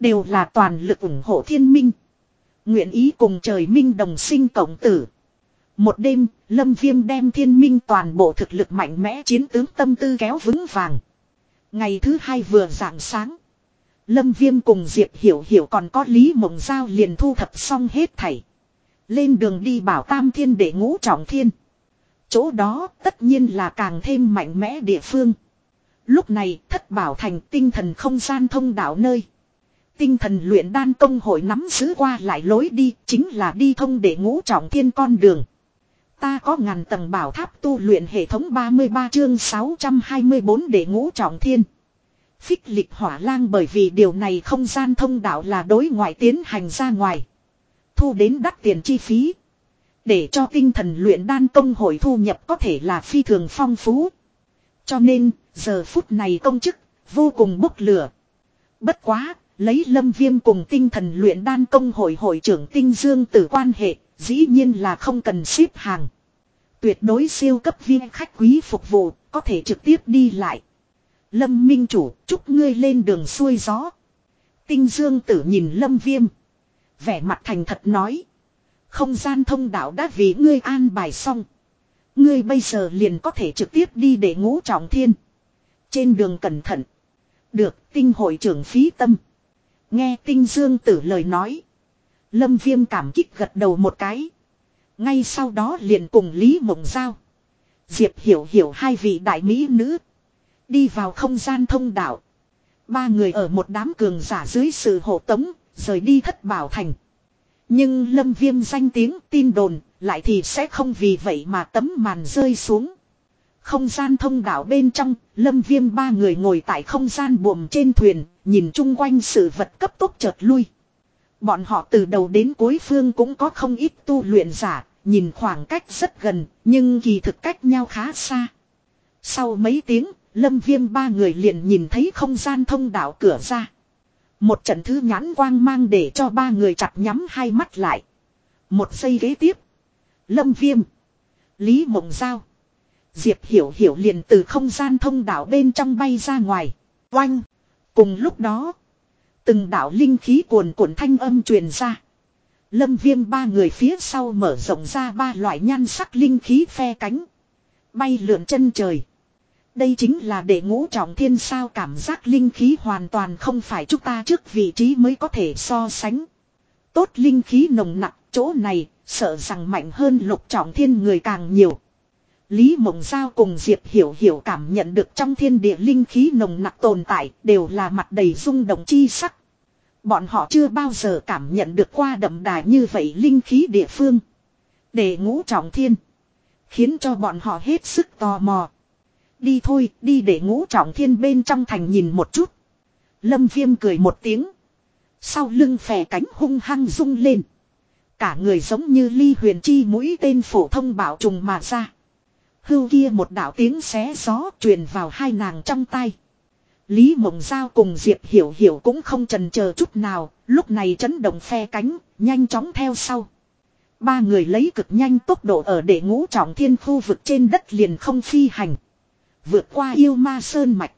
[SPEAKER 1] đều là toàn lực ủng hộ thiên minh. Nguyện ý cùng trời minh đồng sinh cộng tử. Một đêm, Lâm Viêm đem thiên minh toàn bộ thực lực mạnh mẽ chiến tướng tâm tư kéo vững vàng. Ngày thứ hai vừa rạng sáng. Lâm Viêm cùng Diệp Hiểu Hiểu còn có Lý Mộng Giao liền thu thập xong hết thảy. Lên đường đi bảo Tam Thiên để ngũ trọng thiên. Chỗ đó tất nhiên là càng thêm mạnh mẽ địa phương. Lúc này thất bảo thành tinh thần không gian thông đạo nơi. Tinh thần luyện đan công hội nắm giữ qua lại lối đi chính là đi thông để ngũ trọng thiên con đường. Ta có ngàn tầng bảo tháp tu luyện hệ thống 33 chương 624 để ngũ trọng thiên. Phích lịch hỏa lang bởi vì điều này không gian thông đạo là đối ngoại tiến hành ra ngoài. Thu đến đắt tiền chi phí. Để cho tinh thần luyện đan công hội thu nhập có thể là phi thường phong phú. Cho nên, giờ phút này công chức, vô cùng bốc lửa. Bất quá, lấy lâm viêm cùng tinh thần luyện đan công hội hội trưởng tinh dương tử quan hệ, dĩ nhiên là không cần xếp hàng. Tuyệt đối siêu cấp viên khách quý phục vụ, có thể trực tiếp đi lại. Lâm Minh Chủ, chúc ngươi lên đường xuôi gió. Tinh Dương Tử nhìn Lâm Viêm. Vẻ mặt thành thật nói. Không gian thông đạo đã vì ngươi an bài xong. Ngươi bây giờ liền có thể trực tiếp đi để ngũ trọng thiên. Trên đường cẩn thận. Được tinh hội trưởng phí tâm. Nghe tinh dương tử lời nói. Lâm viêm cảm kích gật đầu một cái. Ngay sau đó liền cùng Lý Mộng Giao. Diệp hiểu hiểu hai vị đại mỹ nữ. Đi vào không gian thông đạo. Ba người ở một đám cường giả dưới sự hộ tống, rời đi thất bảo thành. Nhưng lâm viêm danh tiếng tin đồn, lại thì sẽ không vì vậy mà tấm màn rơi xuống. Không gian thông đạo bên trong, lâm viêm ba người ngồi tại không gian buồm trên thuyền, nhìn chung quanh sự vật cấp tốc chợt lui. Bọn họ từ đầu đến cuối phương cũng có không ít tu luyện giả, nhìn khoảng cách rất gần, nhưng kỳ thực cách nhau khá xa. Sau mấy tiếng, lâm viêm ba người liền nhìn thấy không gian thông đạo cửa ra. Một trận thứ nhãn quang mang để cho ba người chặt nhắm hai mắt lại. Một giây ghế tiếp. Lâm viêm. Lý Mộng Giao. Diệp Hiểu Hiểu liền từ không gian thông đạo bên trong bay ra ngoài. Oanh. Cùng lúc đó. Từng đạo linh khí cuồn cuộn thanh âm truyền ra. Lâm viêm ba người phía sau mở rộng ra ba loại nhan sắc linh khí phe cánh. Bay lượn chân trời. Đây chính là để ngũ trọng thiên sao cảm giác linh khí hoàn toàn không phải chúng ta trước vị trí mới có thể so sánh. Tốt linh khí nồng nặng, chỗ này, sợ rằng mạnh hơn lục trọng thiên người càng nhiều. Lý Mộng Giao cùng Diệp Hiểu Hiểu cảm nhận được trong thiên địa linh khí nồng nặc tồn tại đều là mặt đầy rung động chi sắc. Bọn họ chưa bao giờ cảm nhận được qua đậm đà như vậy linh khí địa phương. Để ngũ trọng thiên. Khiến cho bọn họ hết sức tò mò. Đi thôi, đi để ngũ trọng thiên bên trong thành nhìn một chút. Lâm Viêm cười một tiếng. Sau lưng phè cánh hung hăng rung lên. Cả người giống như ly huyền chi mũi tên phổ thông bảo trùng mà ra. Hưu kia một đạo tiếng xé gió truyền vào hai nàng trong tay. Lý Mộng Giao cùng Diệp Hiểu Hiểu cũng không trần chờ chút nào, lúc này chấn động phe cánh, nhanh chóng theo sau. Ba người lấy cực nhanh tốc độ ở để ngũ trọng thiên khu vực trên đất liền không phi hành. Vượt qua yêu ma sơn mạch.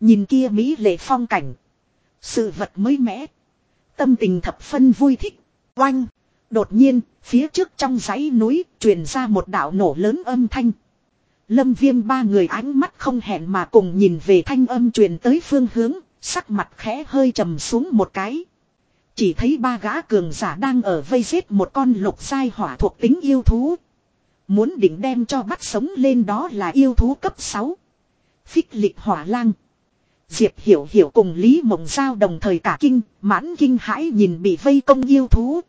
[SPEAKER 1] Nhìn kia Mỹ lệ phong cảnh. Sự vật mới mẻ. Tâm tình thập phân vui thích. Oanh. Đột nhiên, phía trước trong dãy núi, truyền ra một đạo nổ lớn âm thanh. Lâm viêm ba người ánh mắt không hẹn mà cùng nhìn về thanh âm truyền tới phương hướng, sắc mặt khẽ hơi trầm xuống một cái. Chỉ thấy ba gã cường giả đang ở vây giết một con lục sai hỏa thuộc tính yêu thú. Muốn định đem cho bắt sống lên đó là yêu thú cấp 6. Phích lịch hỏa lang. Diệp hiểu hiểu cùng Lý Mộng Giao đồng thời cả kinh, mãn kinh hãi nhìn bị vây công yêu thú.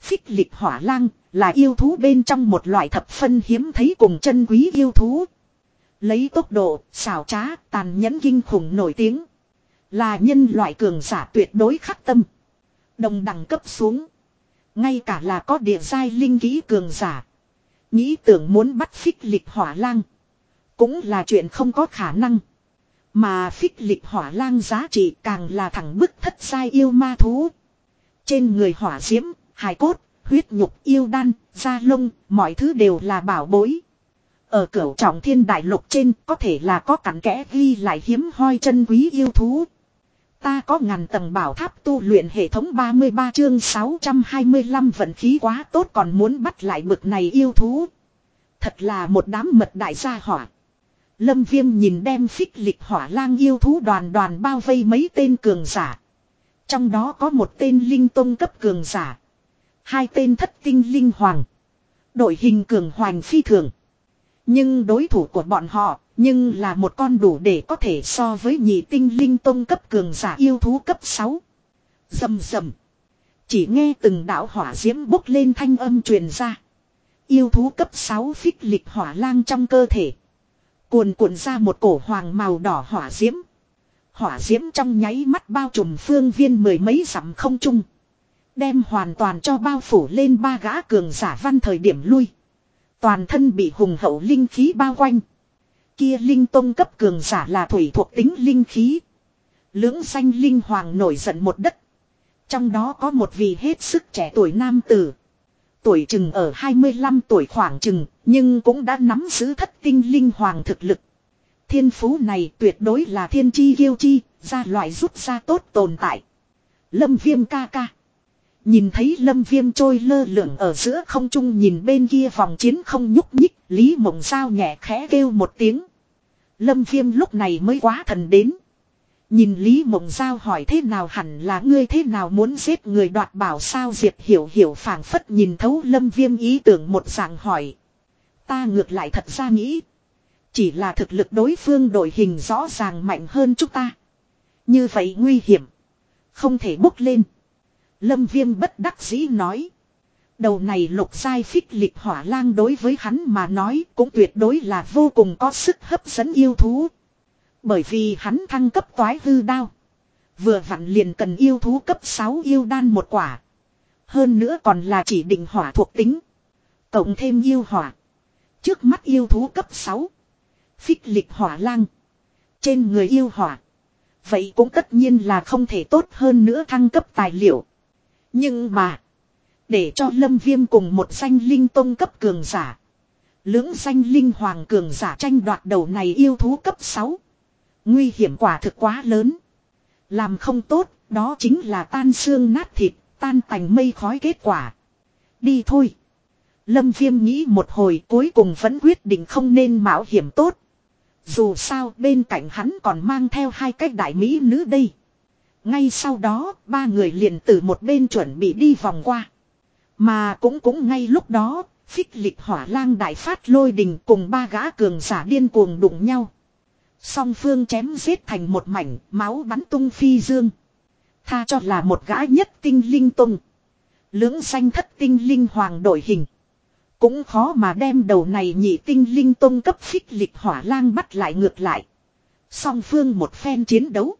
[SPEAKER 1] Phích lịch hỏa lang là yêu thú bên trong một loại thập phân hiếm thấy cùng chân quý yêu thú. Lấy tốc độ, xảo trá, tàn nhẫn kinh khủng nổi tiếng. Là nhân loại cường giả tuyệt đối khắc tâm. Đồng đẳng cấp xuống. Ngay cả là có địa giai linh kỹ cường giả. Nghĩ tưởng muốn bắt phích lịch hỏa lang. Cũng là chuyện không có khả năng. Mà phích lịch hỏa lang giá trị càng là thẳng bức thất sai yêu ma thú. Trên người hỏa diễm, hài cốt, huyết nhục yêu đan, da lông, mọi thứ đều là bảo bối. Ở cửu trọng thiên đại lục trên có thể là có cặn kẽ ghi lại hiếm hoi chân quý yêu thú. Ta có ngàn tầng bảo tháp tu luyện hệ thống 33 chương 625 vận khí quá tốt còn muốn bắt lại bực này yêu thú. Thật là một đám mật đại gia hỏa. Lâm viêm nhìn đem phích lịch hỏa lang yêu thú đoàn đoàn bao vây mấy tên cường giả. Trong đó có một tên linh tông cấp cường giả. Hai tên thất tinh linh hoàng. Đội hình cường hoành phi thường. Nhưng đối thủ của bọn họ, nhưng là một con đủ để có thể so với nhị tinh linh tông cấp cường giả yêu thú cấp 6. Dầm dầm. Chỉ nghe từng đạo hỏa diễm bốc lên thanh âm truyền ra. Yêu thú cấp 6 phích lịch hỏa lang trong cơ thể. Cuồn cuộn ra một cổ hoàng màu đỏ hỏa diễm. Hỏa diễm trong nháy mắt bao trùm phương viên mười mấy dặm không trung. Đem hoàn toàn cho bao phủ lên ba gã cường giả văn thời điểm lui. Toàn thân bị hùng hậu linh khí bao quanh. Kia linh tông cấp cường giả là thủy thuộc tính linh khí. Lưỡng xanh linh hoàng nổi giận một đất. Trong đó có một vị hết sức trẻ tuổi nam tử. Tuổi chừng ở 25 tuổi khoảng chừng, nhưng cũng đã nắm giữ thất tinh linh hoàng thực lực. Thiên phú này tuyệt đối là thiên chi kiêu chi, ra loại rút ra tốt tồn tại. Lâm viêm ca ca. Nhìn thấy lâm viêm trôi lơ lửng ở giữa không trung nhìn bên kia vòng chiến không nhúc nhích, Lý Mộng Giao nhẹ khẽ kêu một tiếng. Lâm viêm lúc này mới quá thần đến. Nhìn Lý Mộng Giao hỏi thế nào hẳn là ngươi thế nào muốn giết người đoạt bảo sao Diệp Hiểu Hiểu phảng phất nhìn thấu Lâm Viêm ý tưởng một dạng hỏi. Ta ngược lại thật ra nghĩ. Chỉ là thực lực đối phương đội hình rõ ràng mạnh hơn chúng ta. Như vậy nguy hiểm. Không thể bốc lên. Lâm Viêm bất đắc dĩ nói. Đầu này lục sai phích lịch hỏa lang đối với hắn mà nói cũng tuyệt đối là vô cùng có sức hấp dẫn yêu thú. Bởi vì hắn thăng cấp toái hư đao. Vừa vặn liền cần yêu thú cấp 6 yêu đan một quả. Hơn nữa còn là chỉ định hỏa thuộc tính. Cộng thêm yêu hỏa. Trước mắt yêu thú cấp 6. Phích lịch hỏa lang. Trên người yêu hỏa. Vậy cũng tất nhiên là không thể tốt hơn nữa thăng cấp tài liệu. Nhưng mà. Để cho lâm viêm cùng một danh linh tông cấp cường giả. Lưỡng danh linh hoàng cường giả tranh đoạt đầu này yêu thú cấp 6. Nguy hiểm quả thực quá lớn. Làm không tốt, đó chính là tan xương nát thịt, tan tành mây khói kết quả. Đi thôi. Lâm Viêm nghĩ một hồi cuối cùng vẫn quyết định không nên mạo hiểm tốt. Dù sao bên cạnh hắn còn mang theo hai cách đại mỹ nữ đây. Ngay sau đó, ba người liền từ một bên chuẩn bị đi vòng qua. Mà cũng cũng ngay lúc đó, phích lịch hỏa lang đại phát lôi đình cùng ba gã cường giả điên cuồng đụng nhau. Song phương chém giết thành một mảnh, máu bắn tung phi dương. Tha cho là một gã nhất tinh linh tung. Lưỡng xanh thất tinh linh hoàng đổi hình. Cũng khó mà đem đầu này nhị tinh linh tông cấp phích lịch hỏa lang bắt lại ngược lại. Song phương một phen chiến đấu.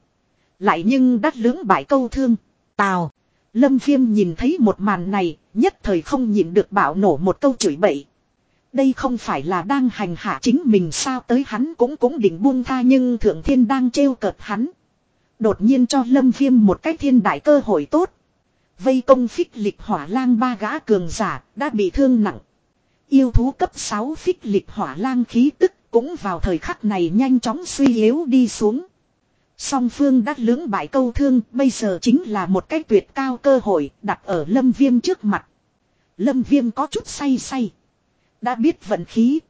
[SPEAKER 1] Lại nhưng đắt lưỡng bại câu thương. Tào. Lâm Viêm nhìn thấy một màn này, nhất thời không nhịn được bảo nổ một câu chửi bậy. Đây không phải là đang hành hạ chính mình sao tới hắn cũng cũng định buông tha nhưng thượng thiên đang trêu cợt hắn. Đột nhiên cho Lâm Viêm một cách thiên đại cơ hội tốt. Vây công phích lịch hỏa lang ba gã cường giả đã bị thương nặng. Yêu thú cấp 6 phích lịch hỏa lang khí tức cũng vào thời khắc này nhanh chóng suy yếu đi xuống. Song phương đắc lưỡng bại câu thương bây giờ chính là một cái tuyệt cao cơ hội đặt ở lâm viêm trước mặt. Lâm viêm có chút say say. Đã biết vận khí.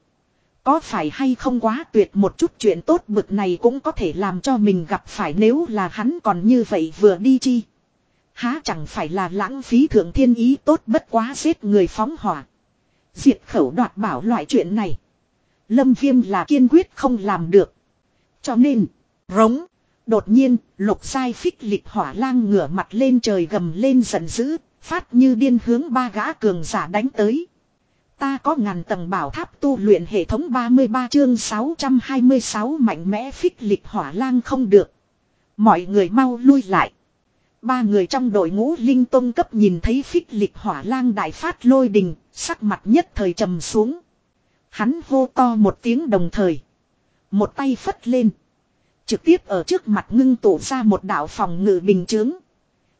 [SPEAKER 1] Có phải hay không quá tuyệt một chút chuyện tốt bực này cũng có thể làm cho mình gặp phải nếu là hắn còn như vậy vừa đi chi. Há chẳng phải là lãng phí thượng thiên ý tốt bất quá giết người phóng hỏa. Diệt khẩu đoạt bảo loại chuyện này. Lâm viêm là kiên quyết không làm được. Cho nên, rống. Đột nhiên, lục sai phích lịch hỏa lang ngửa mặt lên trời gầm lên giận dữ, phát như điên hướng ba gã cường giả đánh tới. Ta có ngàn tầng bảo tháp tu luyện hệ thống 33 chương 626 mạnh mẽ phích lịch hỏa lang không được. Mọi người mau lui lại. Ba người trong đội ngũ linh tông cấp nhìn thấy phích lịch hỏa lang đại phát lôi đình, sắc mặt nhất thời trầm xuống. Hắn hô to một tiếng đồng thời. Một tay phất lên. Trực tiếp ở trước mặt ngưng tụ ra một đạo phòng ngự bình chướng.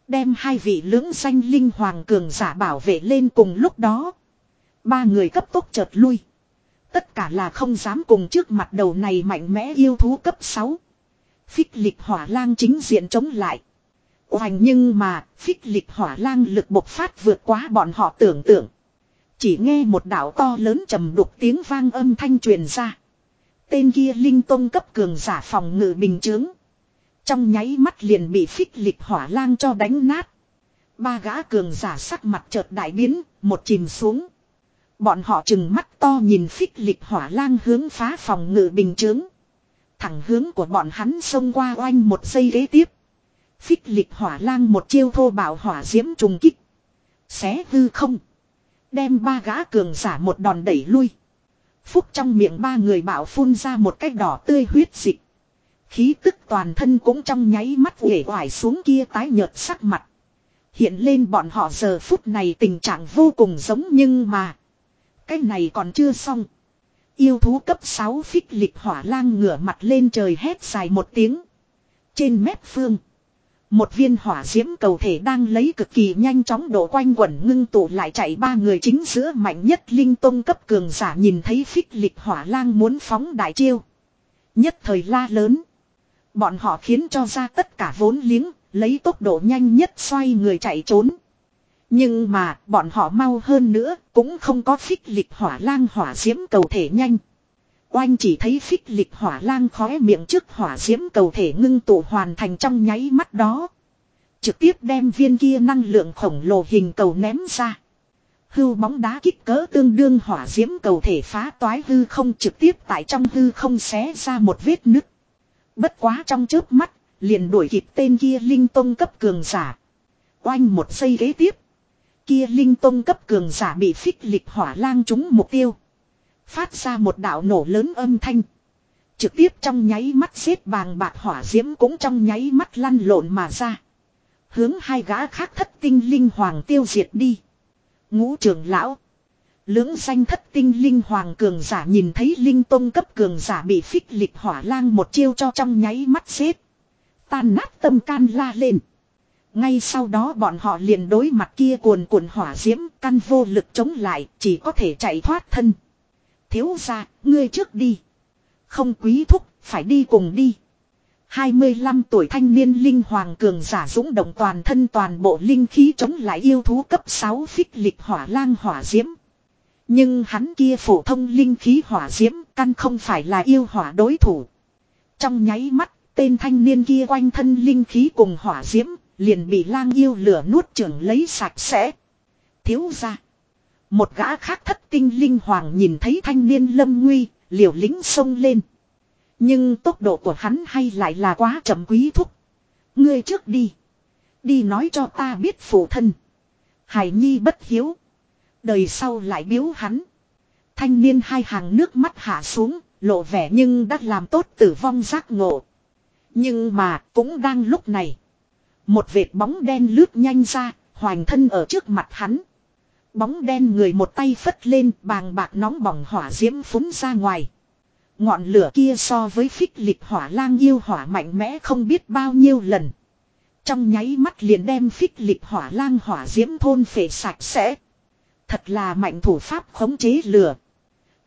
[SPEAKER 1] Đem hai vị lưỡng danh linh hoàng cường giả bảo vệ lên cùng lúc đó. Ba người cấp tốc chợt lui. Tất cả là không dám cùng trước mặt đầu này mạnh mẽ yêu thú cấp 6. Phích lịch hỏa lang chính diện chống lại. Hoành nhưng mà, phích lịch hỏa lang lực bộc phát vượt quá bọn họ tưởng tượng. Chỉ nghe một đạo to lớn trầm đục tiếng vang âm thanh truyền ra. Tên kia linh tông cấp cường giả phòng ngự bình chướng. Trong nháy mắt liền bị phích lịch hỏa lang cho đánh nát. Ba gã cường giả sắc mặt chợt đại biến, một chìm xuống. Bọn họ chừng mắt to nhìn phích lịch hỏa lang hướng phá phòng ngự bình chướng. Thẳng hướng của bọn hắn xông qua oanh một giây ghế tiếp. Phích lịch hỏa lang một chiêu thô bảo hỏa diễm trùng kích. Xé hư không. Đem ba gã cường giả một đòn đẩy lui. Phúc trong miệng ba người bảo phun ra một cái đỏ tươi huyết dịch. Khí tức toàn thân cũng trong nháy mắt uể oải xuống kia tái nhợt sắc mặt. Hiện lên bọn họ giờ phút này tình trạng vô cùng giống nhưng mà. Cái này còn chưa xong. Yêu thú cấp 6 phích lịch hỏa lang ngửa mặt lên trời hét dài một tiếng. Trên mép phương. Một viên hỏa diễm cầu thể đang lấy cực kỳ nhanh chóng độ quanh quẩn ngưng tụ lại chạy ba người chính giữa mạnh nhất linh tông cấp cường giả nhìn thấy phích lịch hỏa lang muốn phóng đại chiêu. Nhất thời la lớn. Bọn họ khiến cho ra tất cả vốn liếng, lấy tốc độ nhanh nhất xoay người chạy trốn. Nhưng mà bọn họ mau hơn nữa cũng không có phích lịch hỏa lang hỏa diễm cầu thể nhanh. Oanh chỉ thấy phích lịch hỏa lang khóe miệng trước hỏa diễm cầu thể ngưng tụ hoàn thành trong nháy mắt đó. Trực tiếp đem viên kia năng lượng khổng lồ hình cầu ném ra. Hưu bóng đá kích cỡ tương đương hỏa diễm cầu thể phá toái hư không trực tiếp tại trong hư không xé ra một vết nứt. Bất quá trong chớp mắt, liền đuổi kịp tên kia linh tông cấp cường giả. Oanh một giây kế tiếp. Kia linh tông cấp cường giả bị phích lịch hỏa lang trúng mục tiêu. Phát ra một đạo nổ lớn âm thanh. Trực tiếp trong nháy mắt xếp bàng bạc hỏa diễm cũng trong nháy mắt lăn lộn mà ra. Hướng hai gã khác thất tinh linh hoàng tiêu diệt đi. Ngũ trưởng lão. Lưỡng danh thất tinh linh hoàng cường giả nhìn thấy linh tông cấp cường giả bị phích lịch hỏa lang một chiêu cho trong nháy mắt xếp. Tan nát tâm can la lên. Ngay sau đó bọn họ liền đối mặt kia cuồn cuộn hỏa diễm, căn vô lực chống lại, chỉ có thể chạy thoát thân. Thiếu ra, ngươi trước đi. Không quý thúc, phải đi cùng đi. 25 tuổi thanh niên linh hoàng cường giả dũng động toàn thân toàn bộ linh khí chống lại yêu thú cấp 6 phích lịch hỏa lang hỏa diễm. Nhưng hắn kia phổ thông linh khí hỏa diễm căn không phải là yêu hỏa đối thủ. Trong nháy mắt, tên thanh niên kia quanh thân linh khí cùng hỏa diễm, liền bị lang yêu lửa nuốt chửng lấy sạch sẽ. Thiếu ra. Một gã khác thất tinh linh hoàng nhìn thấy thanh niên lâm nguy, liều lính xông lên. Nhưng tốc độ của hắn hay lại là quá chậm quý thúc. Ngươi trước đi. Đi nói cho ta biết phụ thân. Hải nhi bất hiếu. Đời sau lại biếu hắn. Thanh niên hai hàng nước mắt hạ xuống, lộ vẻ nhưng đã làm tốt tử vong giác ngộ. Nhưng mà cũng đang lúc này. Một vệt bóng đen lướt nhanh ra, hoành thân ở trước mặt hắn. Bóng đen người một tay phất lên, bàng bạc nóng bỏng hỏa diễm phúng ra ngoài. Ngọn lửa kia so với phích lịch hỏa lang yêu hỏa mạnh mẽ không biết bao nhiêu lần. Trong nháy mắt liền đem phích lịch hỏa lang hỏa diễm thôn phệ sạch sẽ. Thật là mạnh thủ pháp khống chế lửa.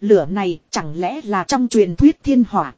[SPEAKER 1] Lửa này chẳng lẽ là trong truyền thuyết thiên hỏa.